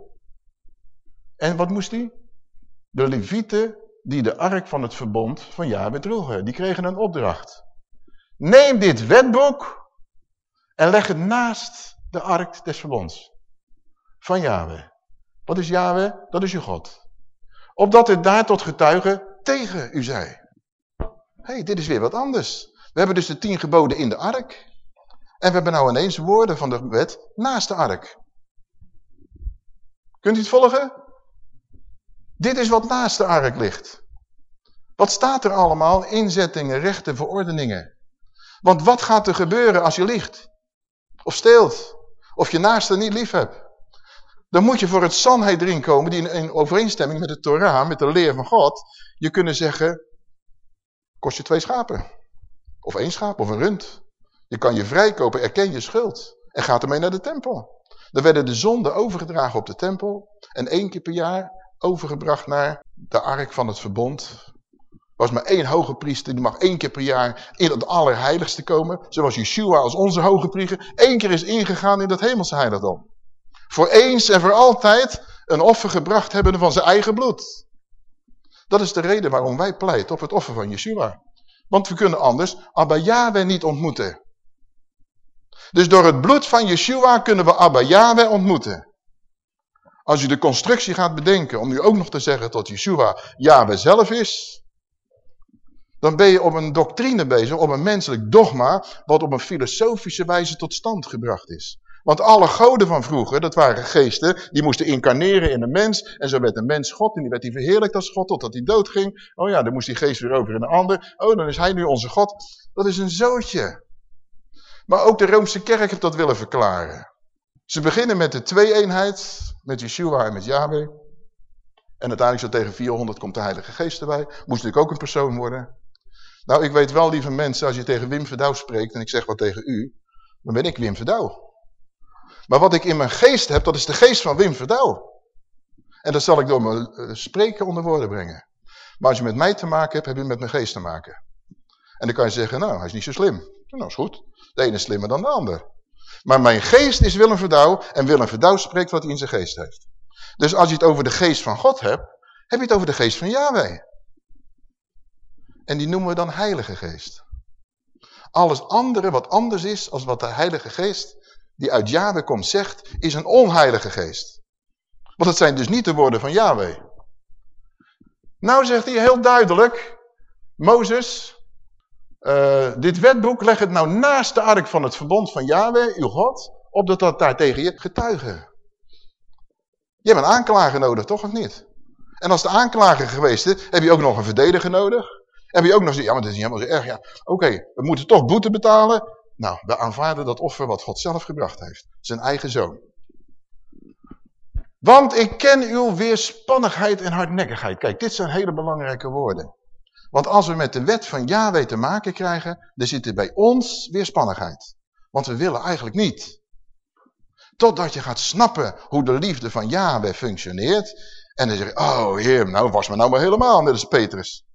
En wat moest hij? De levieten die de ark van het verbond van Yahweh droegen. Die kregen een opdracht. Neem dit wetboek en leg het naast de ark des verbonds van Yahweh. Wat is Yahweh? Dat is je God. Opdat het daar tot getuige tegen u. Hé, hey, dit is weer wat anders. We hebben dus de tien geboden in de ark. En we hebben nou ineens woorden van de wet naast de ark. Kunt u het volgen? Dit is wat naast de ark ligt. Wat staat er allemaal? Inzettingen, rechten, verordeningen. Want wat gaat er gebeuren als je liegt? Of steelt? Of je naaste niet lief hebt? Dan moet je voor het Sanhedrin komen die in overeenstemming met de Torah, met de leer van God, je kunnen zeggen, kost je twee schapen. Of één schaap of een rund. Je kan je vrijkopen, erken je schuld. En gaat ermee naar de tempel. Dan werden de zonden overgedragen op de tempel. En één keer per jaar overgebracht naar de ark van het verbond. Er was maar één hoge priester, die mag één keer per jaar in het allerheiligste komen. Zoals Yeshua als onze hoge priester één keer is ingegaan in dat hemelse heiligdom. Voor eens en voor altijd een offer gebracht hebben van zijn eigen bloed. Dat is de reden waarom wij pleiten op het offer van Yeshua. Want we kunnen anders Abba Yahweh niet ontmoeten. Dus door het bloed van Yeshua kunnen we Abba Yahweh ontmoeten. Als u de constructie gaat bedenken om nu ook nog te zeggen dat Yeshua Yahweh zelf is, dan ben je op een doctrine bezig, op een menselijk dogma, wat op een filosofische wijze tot stand gebracht is. Want alle goden van vroeger, dat waren geesten, die moesten incarneren in een mens. En zo werd een mens God en die werd die verheerlijkt als God totdat hij doodging. Oh ja, dan moest die geest weer over in een ander. Oh, dan is hij nu onze God. Dat is een zootje. Maar ook de Roomse kerk heeft dat willen verklaren. Ze beginnen met de twee-eenheid, met Yeshua en met Yahweh. En uiteindelijk zo tegen 400 komt de Heilige Geest erbij. Moest natuurlijk ook een persoon worden. Nou, ik weet wel, lieve mensen, als je tegen Wim Verdouw spreekt en ik zeg wat tegen u, dan ben ik Wim Verdouw. Maar wat ik in mijn geest heb, dat is de geest van Wim Verdouw. En dat zal ik door mijn uh, spreken onder woorden brengen. Maar als je met mij te maken hebt, heb je met mijn geest te maken. En dan kan je zeggen, nou, hij is niet zo slim. Nou, is goed. De ene is slimmer dan de ander. Maar mijn geest is Willem Verdouw en Willem Verdouw spreekt wat hij in zijn geest heeft. Dus als je het over de geest van God hebt, heb je het over de geest van Yahweh. En die noemen we dan heilige geest. Alles andere wat anders is als wat de heilige geest die uit Yahweh komt zegt, is een onheilige geest. Want het zijn dus niet de woorden van Yahweh. Nou zegt hij heel duidelijk, Mozes, uh, dit wetboek leg het nou naast de ark van het verbond van Yahweh, uw God, opdat dat daar tegen je getuigen. Je hebt een aanklager nodig, toch of niet? En als de aanklager geweest is, heb je ook nog een verdediger nodig. Heb je ook nog ja, maar dat is niet helemaal zo erg. Ja, oké, we moeten toch boete betalen. Nou, we aanvaarden dat offer wat God zelf gebracht heeft. Zijn eigen zoon. Want ik ken uw weerspannigheid en hardnekkigheid. Kijk, dit zijn hele belangrijke woorden. Want als we met de wet van Yahweh te maken krijgen, dan zit er bij ons weerspannigheid. Want we willen eigenlijk niet. Totdat je gaat snappen hoe de liefde van Yahweh functioneert. En dan zeg je, oh heer, nou was me nou maar helemaal, net als Petrus.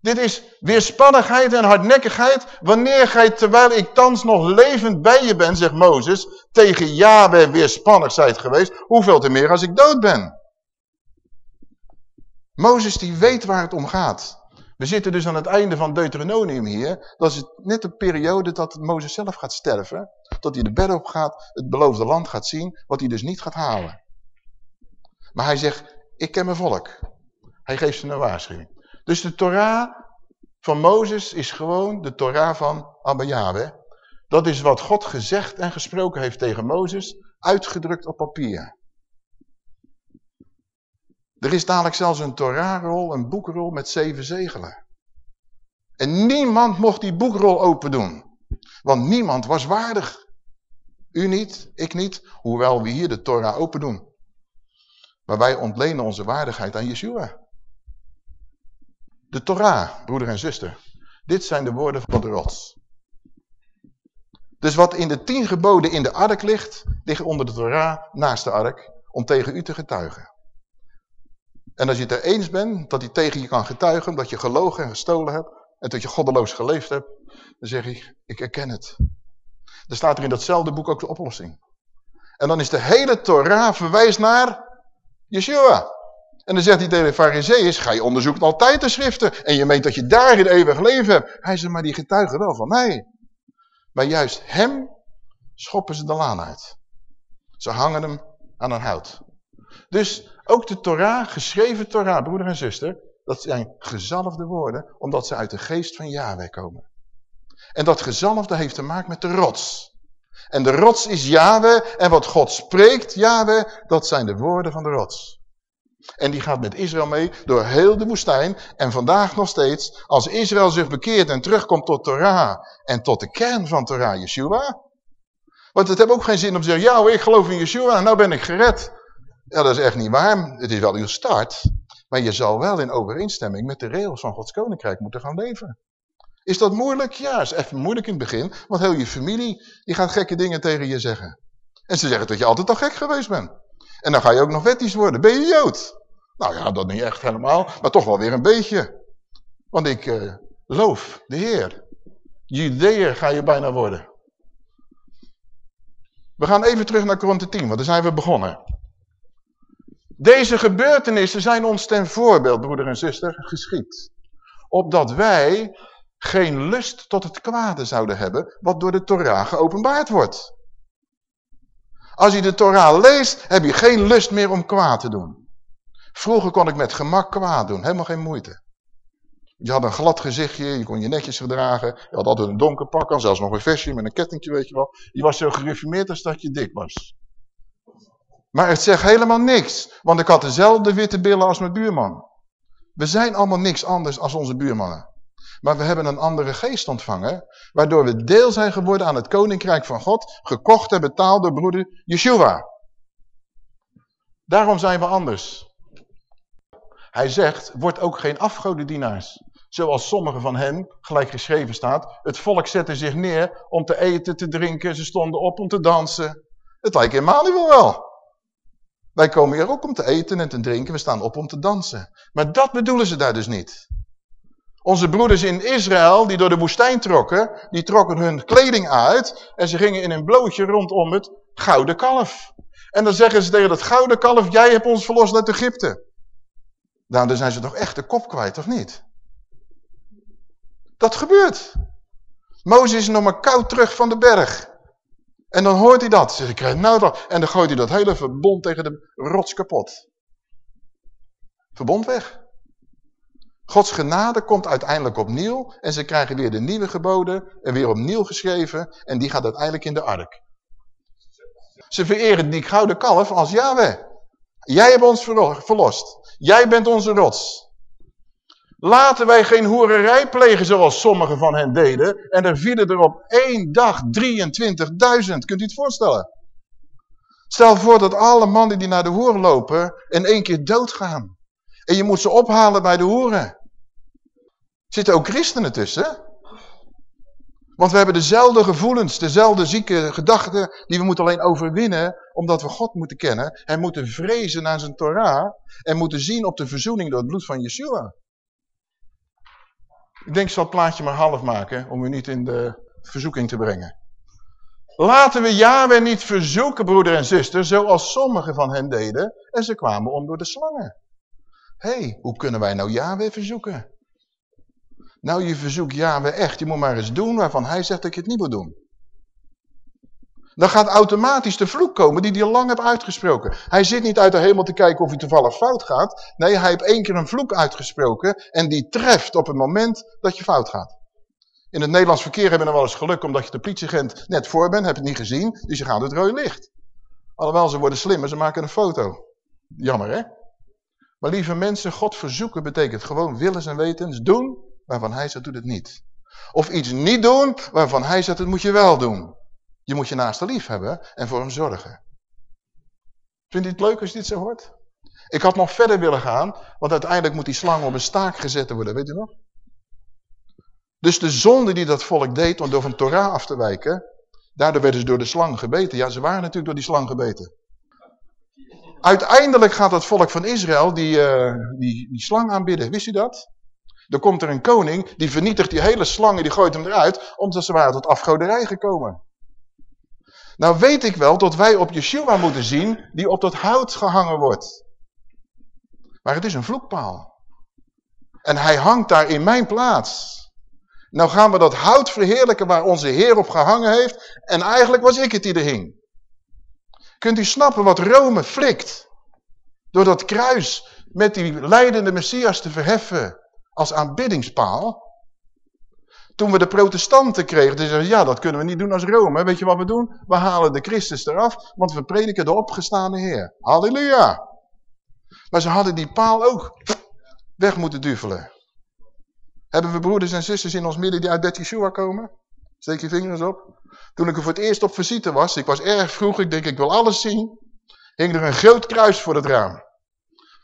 Dit is weerspannigheid en hardnekkigheid wanneer gij, terwijl ik thans nog levend bij je ben, zegt Mozes, tegen Yahweh weerspannig zijt geweest, hoeveel te meer als ik dood ben. Mozes die weet waar het om gaat. We zitten dus aan het einde van Deuteronomium hier. Dat is net de periode dat Mozes zelf gaat sterven. Dat hij de bed op gaat, het beloofde land gaat zien, wat hij dus niet gaat halen. Maar hij zegt, ik ken mijn volk. Hij geeft ze een waarschuwing. Dus de Torah van Mozes is gewoon de Torah van Abba Yahweh. Dat is wat God gezegd en gesproken heeft tegen Mozes, uitgedrukt op papier. Er is dadelijk zelfs een Torahrol, een boekrol met zeven zegelen. En niemand mocht die boekrol open doen. Want niemand was waardig. U niet, ik niet, hoewel we hier de Torah open doen. Maar wij ontlenen onze waardigheid aan Yeshua. De Torah, broeder en zuster. Dit zijn de woorden van de rots. Dus wat in de tien geboden in de ark ligt, ligt onder de Torah naast de ark, om tegen u te getuigen. En als je het er eens bent dat hij tegen je kan getuigen, dat je gelogen en gestolen hebt, en dat je goddeloos geleefd hebt, dan zeg ik, ik erken het. Er staat er in datzelfde boek ook de oplossing. En dan is de hele Torah verwijst naar Yeshua. En dan zegt hij tegen de fariseeërs, ga je onderzoeken altijd de schriften. En je meent dat je daarin eeuwig leven hebt. Hij zegt, maar die getuigen wel van mij. Maar juist hem schoppen ze de laan uit. Ze hangen hem aan een hout. Dus ook de Torah, geschreven Torah, broeder en zuster, dat zijn gezalfde woorden, omdat ze uit de geest van Yahweh komen. En dat gezalfde heeft te maken met de rots. En de rots is Yahweh, en wat God spreekt, Yahweh, dat zijn de woorden van de rots. En die gaat met Israël mee door heel de woestijn. En vandaag nog steeds, als Israël zich bekeert en terugkomt tot Torah en tot de kern van Torah, Yeshua. Want het heeft ook geen zin om te zeggen, ja ik geloof in Yeshua, nou ben ik gered. Ja, dat is echt niet waar. Het is wel uw start. Maar je zal wel in overeenstemming met de regels van Gods Koninkrijk moeten gaan leven. Is dat moeilijk? Ja, is even moeilijk in het begin. Want heel je familie, die gaat gekke dingen tegen je zeggen. En ze zeggen dat je altijd al gek geweest bent. En dan ga je ook nog wettisch worden. Ben je Jood? Nou ja, dat niet echt helemaal, maar toch wel weer een beetje. Want ik uh, loof de Heer. Judeër ga je bijna worden. We gaan even terug naar Korinthe 10, want daar zijn we begonnen. Deze gebeurtenissen zijn ons ten voorbeeld, broeder en zuster, geschied. Opdat wij geen lust tot het kwade zouden hebben, wat door de Torah geopenbaard wordt. Als je de Torah leest, heb je geen lust meer om kwaad te doen. Vroeger kon ik met gemak kwaad doen, helemaal geen moeite. Je had een glad gezichtje, je kon je netjes gedragen. Je had altijd een donker pak aan, zelfs nog een vestje met een kettingje, weet je wel. Je was zo gereformeerd als dat je dik was. Maar het zegt helemaal niks, want ik had dezelfde witte billen als mijn buurman. We zijn allemaal niks anders als onze buurmannen. Maar we hebben een andere geest ontvangen, waardoor we deel zijn geworden aan het koninkrijk van God, gekocht en betaald door broeder Yeshua. Daarom zijn we anders. Hij zegt, word ook geen afgodendienaars. Zoals sommige van hen, gelijk geschreven staat, het volk zette zich neer om te eten, te drinken, ze stonden op om te dansen. Het lijkt Emmanuel wel. Wij komen hier ook om te eten en te drinken, we staan op om te dansen. Maar dat bedoelen ze daar dus niet. Onze broeders in Israël, die door de woestijn trokken, die trokken hun kleding uit en ze gingen in een blootje rondom het gouden kalf. En dan zeggen ze tegen dat gouden kalf, jij hebt ons verlost uit Egypte. Nou, dan zijn ze toch echt de kop kwijt, of niet? Dat gebeurt. Mozes is nog maar koud terug van de berg. En dan hoort hij dat. Ze krijgt nou dat. En dan gooit hij dat hele verbond tegen de rots kapot. Verbond weg. Gods genade komt uiteindelijk opnieuw en ze krijgen weer de nieuwe geboden en weer opnieuw geschreven en die gaat uiteindelijk in de ark. Ze vereren die gouden kalf als Yahweh. Jij hebt ons verlost. Jij bent onze rots. Laten wij geen hoererij plegen zoals sommigen van hen deden. En er vielen er op één dag 23.000. Kunt u het voorstellen? Stel voor dat alle mannen die naar de hoer lopen in één keer doodgaan. En je moet ze ophalen bij de hoeren. Zitten ook christenen tussen? Want we hebben dezelfde gevoelens, dezelfde zieke gedachten die we moeten alleen overwinnen omdat we God moeten kennen. En moeten vrezen naar zijn Torah en moeten zien op de verzoening door het bloed van Yeshua. Ik denk ik zal het plaatje maar half maken om u niet in de verzoeking te brengen. Laten we Yahweh niet verzoeken, broeder en zuster, zoals sommigen van hen deden. En ze kwamen om door de slangen. Hé, hey, hoe kunnen wij nou Yahweh verzoeken? Nou, je verzoekt Yahweh echt. Je moet maar eens doen waarvan hij zegt dat je het niet moet doen. Dan gaat automatisch de vloek komen die hij lang hebt uitgesproken. Hij zit niet uit de hemel te kijken of hij toevallig fout gaat. Nee, hij heeft één keer een vloek uitgesproken en die treft op het moment dat je fout gaat. In het Nederlands verkeer hebben we wel eens geluk omdat je de politieagent net voor bent, heb je het niet gezien, dus je gaat het rode licht. Alhoewel, ze worden slimmer, ze maken een foto. Jammer, hè? Maar lieve mensen, God verzoeken betekent gewoon willens en wetens doen waarvan hij zegt, doe het niet. Of iets niet doen waarvan hij zegt, dat moet je wel doen. Je moet je naaste lief hebben en voor hem zorgen. Vindt u het leuk als je dit zo hoort? Ik had nog verder willen gaan, want uiteindelijk moet die slang op een staak gezet worden, weet u nog? Dus de zonde die dat volk deed om door van Torah af te wijken, daardoor werden ze door de slang gebeten. Ja, ze waren natuurlijk door die slang gebeten. Uiteindelijk gaat het volk van Israël die, uh, die, die slang aanbidden. Wist u dat? Dan komt er een koning, die vernietigt die hele slang en die gooit hem eruit, omdat ze waren tot afgoderij gekomen. Nou weet ik wel dat wij op Yeshua moeten zien die op dat hout gehangen wordt. Maar het is een vloekpaal. En hij hangt daar in mijn plaats. Nou gaan we dat hout verheerlijken waar onze Heer op gehangen heeft. En eigenlijk was ik het die er hing. Kunt u snappen wat Rome flikt? Door dat kruis met die leidende Messias te verheffen als aanbiddingspaal. Toen we de protestanten kregen, die zeiden, ja, dat kunnen we niet doen als Rome. Weet je wat we doen? We halen de Christus eraf, want we prediken de opgestane Heer. Halleluja! Maar ze hadden die paal ook weg moeten duvelen. Hebben we broeders en zusters in ons midden die uit Bet Yeshua komen? Steek je vingers op. Toen ik er voor het eerst op visite was, ik was erg vroeg, ik denk ik wil alles zien, hing er een groot kruis voor het raam.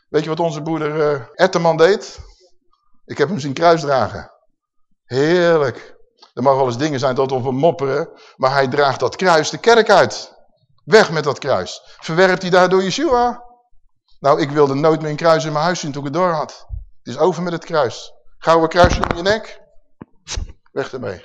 Weet je wat onze broeder uh, Etterman deed? Ik heb hem zien kruis dragen. Heerlijk. Er mag wel eens dingen zijn tot we mopperen, maar hij draagt dat kruis de kerk uit. Weg met dat kruis. Verwerpt hij daardoor Yeshua? Nou, ik wilde nooit meer een kruis in mijn huis zien toen ik het door had. Het is over met het kruis. Gouden kruisje om je nek. Weg ermee.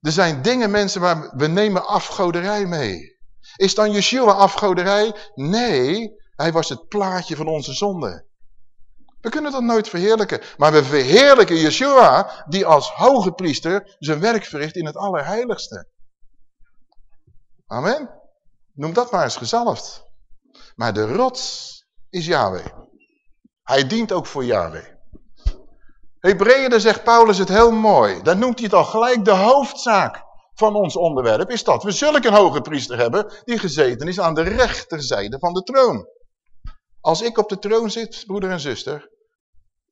Er zijn dingen, mensen, waar we nemen afgoderij mee. Is dan Yeshua afgoderij? Nee, hij was het plaatje van onze zonde. We kunnen dat nooit verheerlijken. Maar we verheerlijken Yeshua die als hoge priester zijn werk verricht in het allerheiligste. Amen. Noem dat maar eens gezalfd. Maar de rots is Yahweh. Hij dient ook voor Yahweh. Hebreeën, daar zegt Paulus het heel mooi. Dan noemt hij het al gelijk de hoofdzaak van ons onderwerp. Is dat we zulke een hoge priester hebben die gezeten is aan de rechterzijde van de troon. Als ik op de troon zit, broeder en zuster,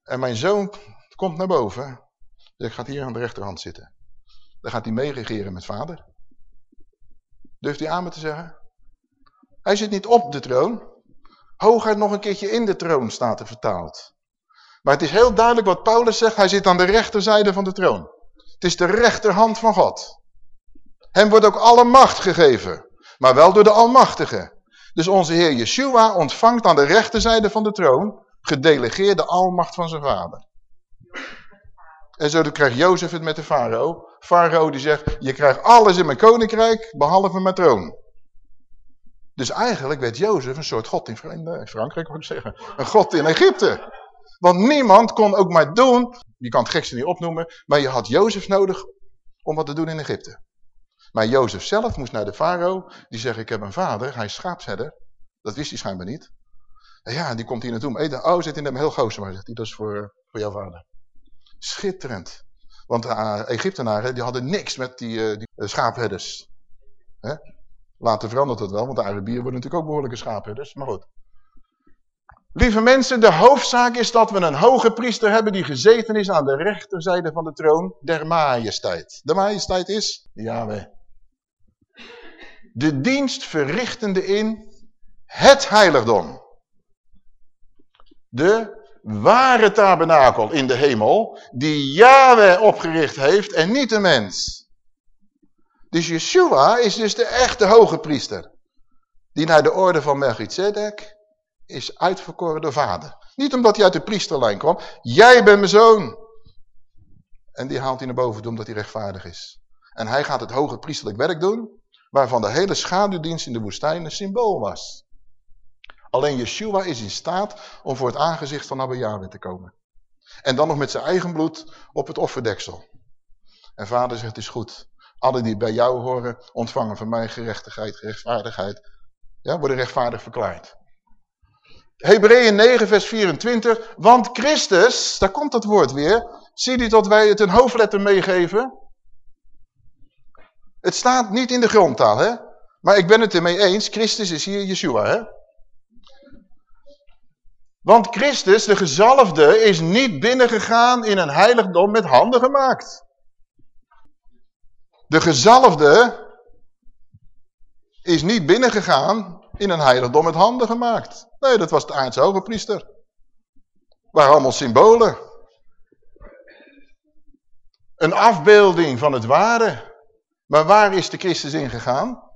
en mijn zoon komt naar boven, dan gaat hier aan de rechterhand zitten. Dan gaat hij meeregeren met vader. Durft hij aan te zeggen? Hij zit niet op de troon. Hooguit nog een keertje in de troon staat er vertaald. Maar het is heel duidelijk wat Paulus zegt. Hij zit aan de rechterzijde van de troon. Het is de rechterhand van God. Hem wordt ook alle macht gegeven. Maar wel door de Almachtige. Dus onze Heer Yeshua ontvangt aan de rechterzijde van de troon gedelegeerde almacht van zijn vader. En zo krijgt Jozef het met de farao. Farao die zegt, je krijgt alles in mijn koninkrijk, behalve mijn troon. Dus eigenlijk werd Jozef een soort god in, Frankrijk, moet ik zeggen. Een god in Egypte. Want niemand kon ook maar doen, je kan het gekste niet opnoemen, maar je had Jozef nodig om wat te doen in Egypte. Maar Jozef zelf moest naar de farao, die zegt, ik heb een vader, hij is schaapsherder. Dat wist hij schijnbaar niet. Ja, die komt hier naartoe om eten. Oh, zit in hem heel goos, maar zegt hij, dat is voor, voor jouw vader. Schitterend. Want de uh, Egyptenaren die hadden niks met die, uh, die schaapherders. Hè? Later verandert het wel, want de Arabieren worden natuurlijk ook behoorlijke schaapherders. Maar goed. Lieve mensen, de hoofdzaak is dat we een hoge priester hebben die gezeten is aan de rechterzijde van de troon der majesteit. De majesteit is Yahweh. De dienst verrichtende in het heiligdom. De ware tabernakel in de hemel, die Yahweh opgericht heeft en niet de mens. Dus Yeshua is dus de echte hoge priester, die naar de orde van Melchizedek is uitverkoren door vader. Niet omdat hij uit de priesterlijn kwam, jij bent mijn zoon. En die haalt hij naar boven omdat hij rechtvaardig is. En hij gaat het hoge priesterlijk werk doen, waarvan de hele schaduwdienst in de woestijn een symbool was. Alleen Yeshua is in staat om voor het aangezicht van Abba Yahweh te komen. En dan nog met zijn eigen bloed op het offerdeksel. En vader zegt, het is goed. Alle die bij jou horen, ontvangen van mij gerechtigheid, gerechtvaardigheid. Ja, worden rechtvaardig verklaard. Hebreeën 9 vers 24. Want Christus, daar komt dat woord weer. Zie je dat wij het een hoofdletter meegeven? Het staat niet in de grondtaal, hè? Maar ik ben het ermee eens. Christus is hier Yeshua, hè? Want Christus, de gezalfde, is niet binnengegaan in een heiligdom met handen gemaakt. De gezalfde is niet binnengegaan in een heiligdom met handen gemaakt. Nee, dat was de aardse hoge priester. Waren allemaal symbolen. Een afbeelding van het ware. Maar waar is de Christus ingegaan?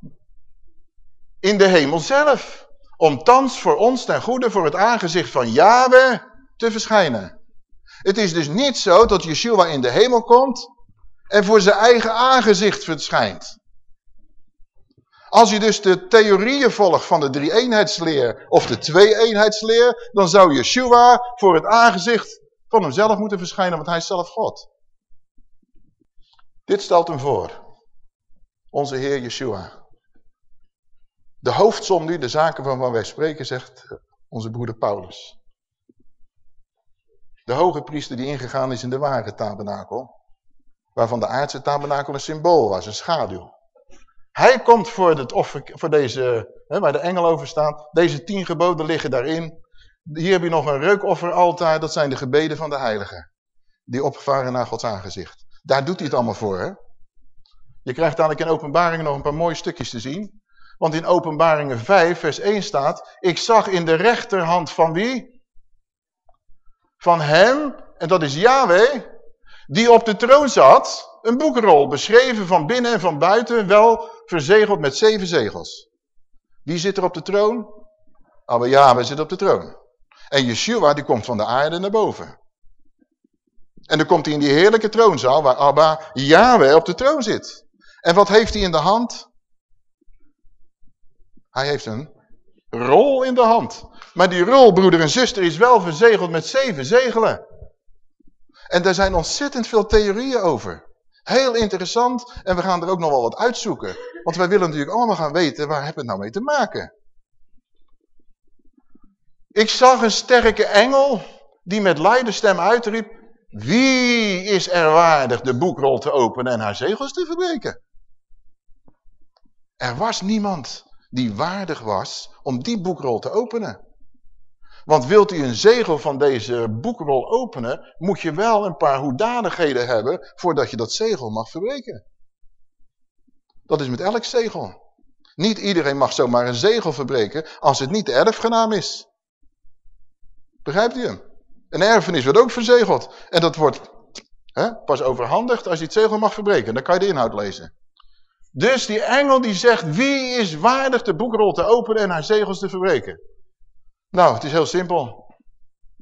In de hemel zelf om thans voor ons ten goede voor het aangezicht van Yahweh te verschijnen. Het is dus niet zo dat Yeshua in de hemel komt en voor zijn eigen aangezicht verschijnt. Als je dus de theorieën volgt van de drie-eenheidsleer of de twee-eenheidsleer, dan zou Yeshua voor het aangezicht van hemzelf moeten verschijnen, want hij is zelf God. Dit stelt hem voor. Onze Heer Yeshua. De hoofdsom nu, de zaken waarvan wij spreken, zegt onze broeder Paulus. De hoge priester die ingegaan is in de ware tabernakel, waarvan de aardse tabernakel een symbool was, een schaduw. Hij komt voor, het offer, voor deze, hè, waar de engel over staat, deze tien geboden liggen daarin. Hier heb je nog een reukofferaltaar, dat zijn de gebeden van de heiligen. Die opvaren naar Gods aangezicht. Daar doet hij het allemaal voor. Hè? Je krijgt dadelijk in openbaring nog een paar mooie stukjes te zien. Want in openbaringen 5 vers 1 staat, ik zag in de rechterhand van wie? Van hem, en dat is Yahweh, die op de troon zat, een boekrol beschreven van binnen en van buiten, wel verzegeld met zeven zegels. Wie zit er op de troon? Abba Yahweh zit op de troon. En Yeshua die komt van de aarde naar boven. En dan komt hij in die heerlijke troonzaal waar Abba Yahweh op de troon zit. En wat heeft hij in de hand? Hij heeft een rol in de hand. Maar die rol, broeder en zuster, is wel verzegeld met zeven zegelen. En daar zijn ontzettend veel theorieën over. Heel interessant en we gaan er ook nog wel wat uitzoeken. Want wij willen natuurlijk allemaal gaan weten, waar we het nou mee te maken? Ik zag een sterke engel die met luide stem uitriep, wie is er waardig de boekrol te openen en haar zegels te verbreken? Er was niemand die waardig was om die boekrol te openen. Want wilt u een zegel van deze boekrol openen, moet je wel een paar hoedanigheden hebben voordat je dat zegel mag verbreken. Dat is met elk zegel. Niet iedereen mag zomaar een zegel verbreken als het niet de erfgenaam is. Begrijpt u hem? Een erfenis wordt ook verzegeld. En dat wordt hè, pas overhandigd als je het zegel mag verbreken. Dan kan je de inhoud lezen. Dus die engel die zegt, wie is waardig de boekrol te openen en haar zegels te verbreken? Nou, het is heel simpel.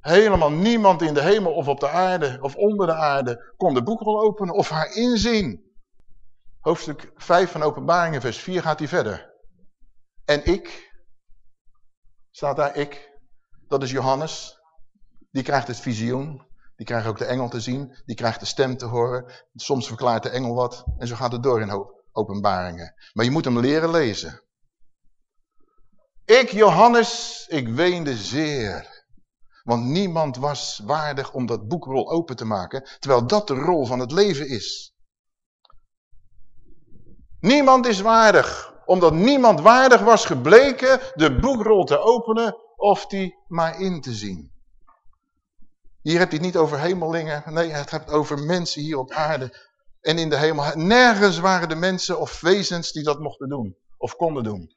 Helemaal niemand in de hemel of op de aarde of onder de aarde kon de boekrol openen of haar inzien. Hoofdstuk 5 van openbaringen vers 4 gaat hij verder. En ik, staat daar ik, dat is Johannes, die krijgt het visioen, die krijgt ook de engel te zien, die krijgt de stem te horen. Soms verklaart de engel wat en zo gaat het door in openbaringen. Maar je moet hem leren lezen. Ik, Johannes, ik weende zeer. Want niemand was waardig om dat boekrol open te maken, terwijl dat de rol van het leven is. Niemand is waardig, omdat niemand waardig was gebleken de boekrol te openen of die maar in te zien. Hier heb je het niet over hemelingen, nee, het hebt over mensen hier op aarde en in de hemel. Nergens waren de mensen of wezens die dat mochten doen of konden doen.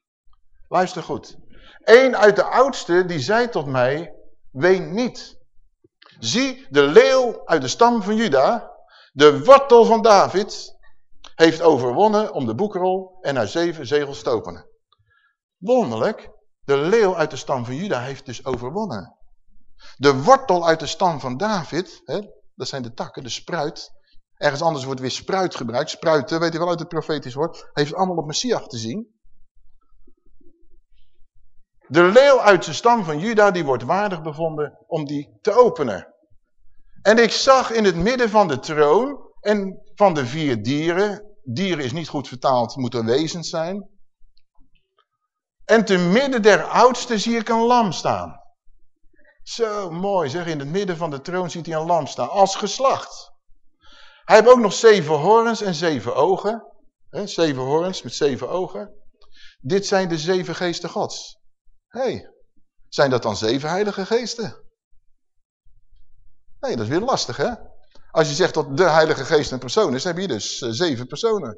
Luister goed. Eén uit de oudsten die zei tot mij, ween niet. Zie, de leeuw uit de stam van Juda, de wortel van David, heeft overwonnen om de boekrol en haar zeven zegels te openen. Wonderlijk, de leeuw uit de stam van Juda heeft dus overwonnen. De wortel uit de stam van David, hè, dat zijn de takken, de spruit. Ergens anders wordt weer spruit gebruikt. Spruiten, weet je wel uit het profetisch woord, heeft allemaal op Messias te zien. De leeuw uit de stam van Juda, die wordt waardig bevonden om die te openen. En ik zag in het midden van de troon en van de vier dieren, dieren is niet goed vertaald, moeten wezens zijn. En te midden der oudste zie ik een lam staan. Zo mooi zeg, in het midden van de troon ziet hij een lam staan, als geslacht. Hij heeft ook nog zeven horens en zeven ogen. Zeven horens met zeven ogen. Dit zijn de zeven geesten gods. Hey, zijn dat dan zeven heilige geesten? Nee, dat is weer lastig hè. Als je zegt dat de heilige geest een persoon is, heb je dus uh, zeven personen.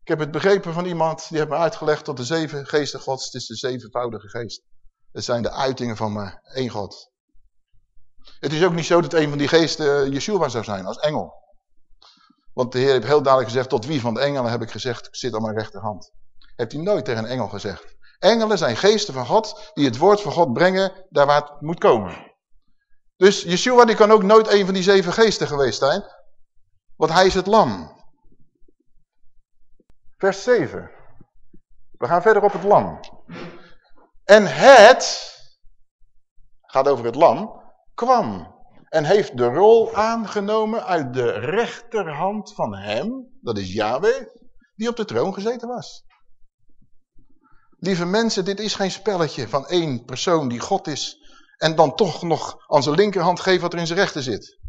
Ik heb het begrepen van iemand, die heeft me uitgelegd dat de zeven geesten gods, het is de zevenvoudige geest. Het zijn de uitingen van maar één God. Het is ook niet zo dat een van die geesten uh, Yeshua zou zijn, als engel. Want de Heer heeft heel duidelijk gezegd, tot wie van de engelen heb ik gezegd, zit aan mijn rechterhand. Heeft hij nooit tegen een engel gezegd. Engelen zijn geesten van God die het woord van God brengen daar waar het moet komen. Dus Yeshua die kan ook nooit een van die zeven geesten geweest zijn. Want hij is het lam. Vers 7. We gaan verder op het lam. En het, gaat over het lam, kwam en heeft de rol aangenomen uit de rechterhand van hem, dat is Yahweh, die op de troon gezeten was. Lieve mensen, dit is geen spelletje van één persoon die God is en dan toch nog aan zijn linkerhand geeft wat er in zijn rechter zit.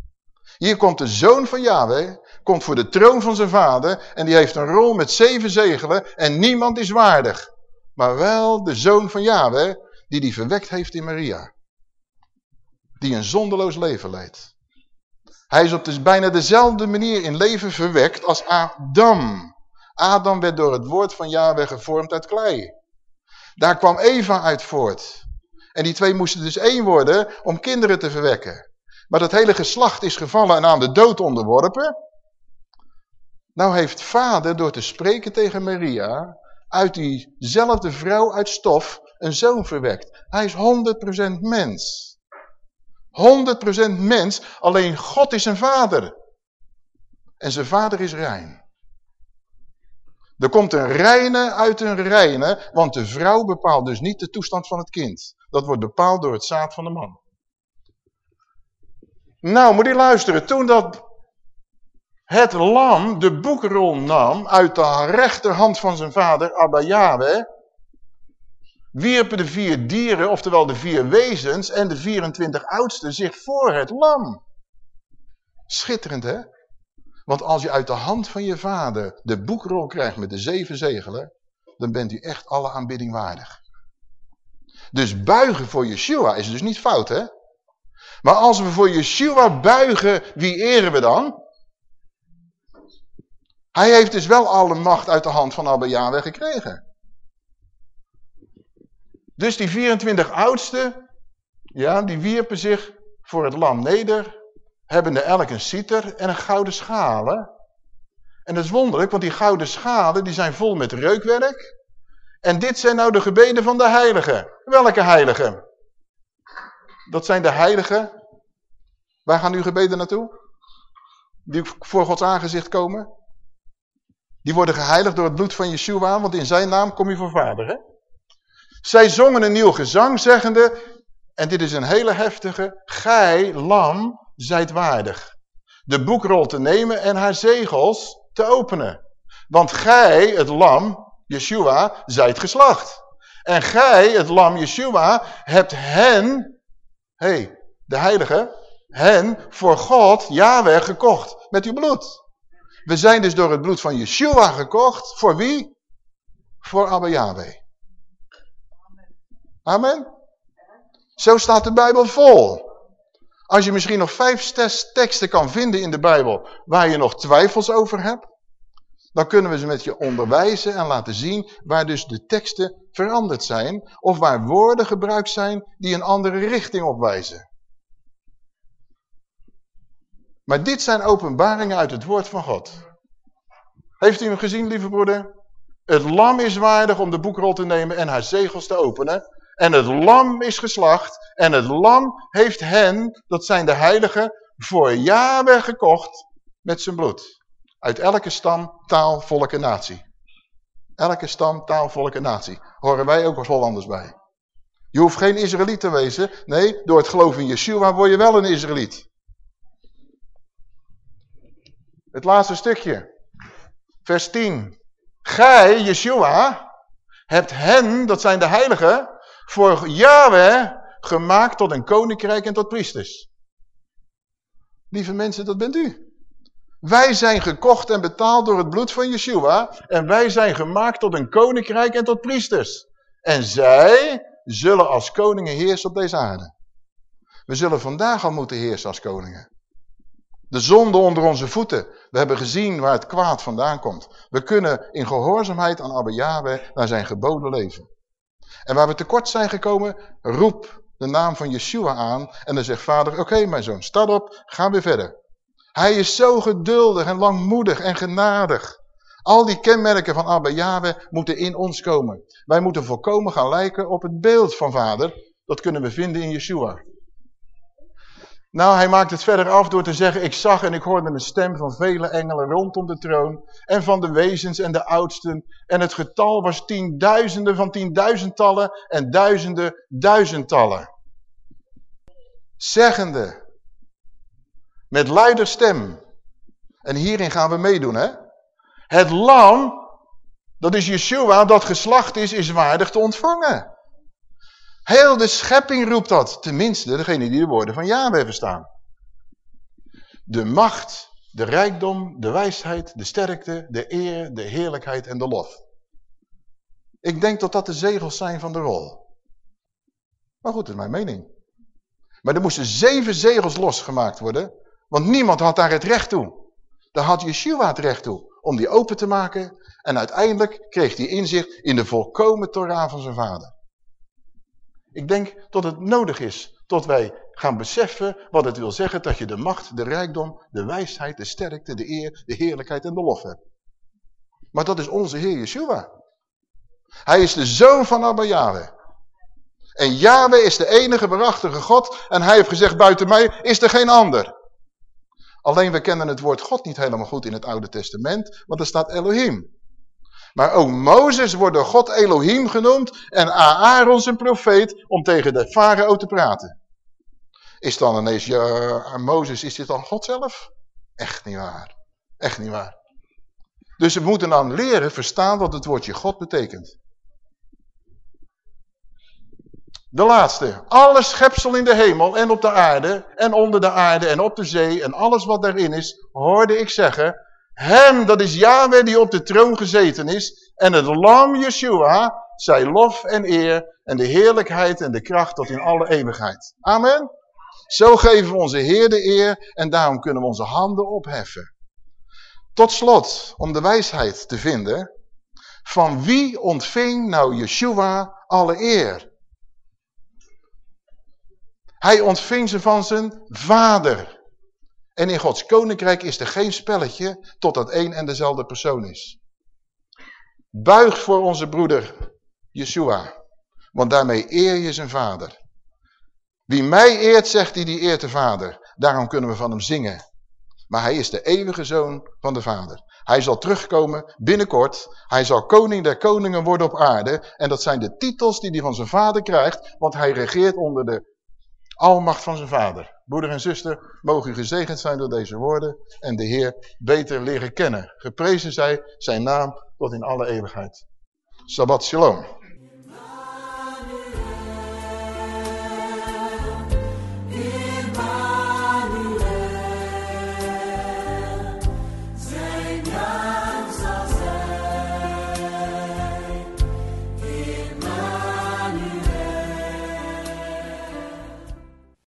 Hier komt de zoon van Yahweh, komt voor de troon van zijn vader en die heeft een rol met zeven zegelen en niemand is waardig. Maar wel de zoon van Yahweh die die verwekt heeft in Maria. Die een zondeloos leven leidt. Hij is op dus bijna dezelfde manier in leven verwekt als Adam. Adam werd door het woord van Yahweh gevormd uit klei. Daar kwam Eva uit voort. En die twee moesten dus één worden om kinderen te verwekken. Maar dat hele geslacht is gevallen en aan de dood onderworpen. Nou heeft vader door te spreken tegen Maria uit diezelfde vrouw uit stof een zoon verwekt. Hij is 100% mens. 100% mens, alleen God is zijn vader. En zijn vader is rein. Er komt een reine uit een reine, want de vrouw bepaalt dus niet de toestand van het kind. Dat wordt bepaald door het zaad van de man. Nou, moet je luisteren. Toen dat het lam de boekrol nam uit de rechterhand van zijn vader, Abba Yahweh, wierpen de vier dieren, oftewel de vier wezens en de 24 oudsten zich voor het lam. Schitterend, hè? Want als je uit de hand van je vader de boekrol krijgt met de zeven zegelen, dan bent u echt alle aanbidding waardig. Dus buigen voor Yeshua is dus niet fout, hè? Maar als we voor Yeshua buigen, wie eren we dan? Hij heeft dus wel alle macht uit de hand van Abba Yahweh gekregen. Dus die 24 oudsten, ja, die wierpen zich voor het lam neder, hebben er elk een citer en een gouden schalen. En dat is wonderlijk, want die gouden schalen die zijn vol met reukwerk. En dit zijn nou de gebeden van de heiligen. Welke heiligen? Dat zijn de heiligen. Waar gaan uw gebeden naartoe? Die voor Gods aangezicht komen? Die worden geheiligd door het bloed van Yeshua, want in zijn naam kom je voor vader. Hè? Zij zongen een nieuw gezang, zeggende, en dit is een hele heftige, gij, lam, zijt waardig. De boekrol te nemen en haar zegels te openen. Want gij, het lam, Yeshua, zijt geslacht. En gij, het lam Yeshua, hebt hen, hey, de heilige, hen voor God, Yahweh, gekocht met uw bloed. We zijn dus door het bloed van Yeshua gekocht. Voor wie? Voor Abba Yahweh. Amen. Zo staat de Bijbel vol. Als je misschien nog vijf teksten kan vinden in de Bijbel waar je nog twijfels over hebt, dan kunnen we ze met je onderwijzen en laten zien waar dus de teksten veranderd zijn of waar woorden gebruikt zijn die een andere richting opwijzen. Maar dit zijn openbaringen uit het woord van God. Heeft u hem gezien, lieve broeder? Het lam is waardig om de boekrol te nemen en haar zegels te openen. En het lam is geslacht. En het lam heeft hen, dat zijn de heiligen, voor jaren gekocht met zijn bloed. Uit elke stam, taal, volk en natie. Elke stam, taal, volk en natie. Horen wij ook als Hollanders bij. Je hoeft geen Israëliet te wezen. Nee, door het geloof in Yeshua word je wel een Israëliet. Het laatste stukje. Vers 10. Gij, Yeshua, hebt hen, dat zijn de heiligen, voor Yahweh gemaakt tot een koninkrijk en tot priesters. Lieve mensen, dat bent u. Wij zijn gekocht en betaald door het bloed van Yeshua. En wij zijn gemaakt tot een koninkrijk en tot priesters. En zij zullen als koningen heersen op deze aarde. We zullen vandaag al moeten heersen als koningen. De zonde onder onze voeten. We hebben gezien waar het kwaad vandaan komt. We kunnen in gehoorzaamheid aan Abba Yahweh naar zijn geboden leven. En waar we tekort zijn gekomen, roep de naam van Yeshua aan. En dan zegt vader, oké mijn zoon, sta op, ga weer verder. Hij is zo geduldig en langmoedig en genadig. Al die kenmerken van Abba Yahweh moeten in ons komen. Wij moeten volkomen gaan lijken op het beeld van vader. Dat kunnen we vinden in Yeshua. Nou, hij maakt het verder af door te zeggen, ik zag en ik hoorde een stem van vele engelen rondom de troon en van de wezens en de oudsten. En het getal was tienduizenden van tienduizendtallen en duizenden duizendtallen. Zeggende, met luider stem, en hierin gaan we meedoen hè. Het lam, dat is Yeshua, dat geslacht is, is waardig te ontvangen. Heel de schepping roept dat. Tenminste, degene die de woorden van Yahweh verstaan. De macht, de rijkdom, de wijsheid, de sterkte, de eer, de heerlijkheid en de lof. Ik denk dat dat de zegels zijn van de rol. Maar goed, dat is mijn mening. Maar er moesten zeven zegels losgemaakt worden, want niemand had daar het recht toe. Daar had Yeshua het recht toe, om die open te maken. En uiteindelijk kreeg hij inzicht in de volkomen Torah van zijn vader. Ik denk dat het nodig is tot wij gaan beseffen wat het wil zeggen dat je de macht, de rijkdom, de wijsheid, de sterkte, de eer, de heerlijkheid en de lof hebt. Maar dat is onze Heer Yeshua. Hij is de zoon van Abba Yahweh. En Yahweh is de enige waarachtige God en hij heeft gezegd buiten mij is er geen ander. Alleen we kennen het woord God niet helemaal goed in het Oude Testament, want er staat Elohim. Maar ook Mozes wordt door God Elohim genoemd en Aaron zijn profeet om tegen de farao te praten. Is dan ineens, ja, Mozes, is dit dan God zelf? Echt niet waar. Echt niet waar. Dus we moeten dan leren verstaan wat het woordje God betekent. De laatste. Alle schepsel in de hemel en op de aarde en onder de aarde en op de zee en alles wat daarin is, hoorde ik zeggen, hem, dat is Yahweh die op de troon gezeten is en het lam Yeshua, zij lof en eer en de heerlijkheid en de kracht tot in alle eeuwigheid. Amen. Zo geven we onze Heer de eer en daarom kunnen we onze handen opheffen. Tot slot, om de wijsheid te vinden, van wie ontving nou Yeshua alle eer? Hij ontving ze van zijn vader. En in Gods koninkrijk is er geen spelletje tot dat één en dezelfde persoon is. Buig voor onze broeder Yeshua, want daarmee eer je zijn vader. Wie mij eert, zegt hij, die eert de vader. Daarom kunnen we van hem zingen. Maar hij is de eeuwige zoon van de vader. Hij zal terugkomen binnenkort. Hij zal koning der koningen worden op aarde. En dat zijn de titels die hij van zijn vader krijgt. Want hij regeert onder de almacht van zijn vader. Broeder en zuster, mogen u gezegend zijn door deze woorden. En de Heer beter leren kennen. Geprezen zij zijn naam tot in alle eeuwigheid. Shabbat shalom.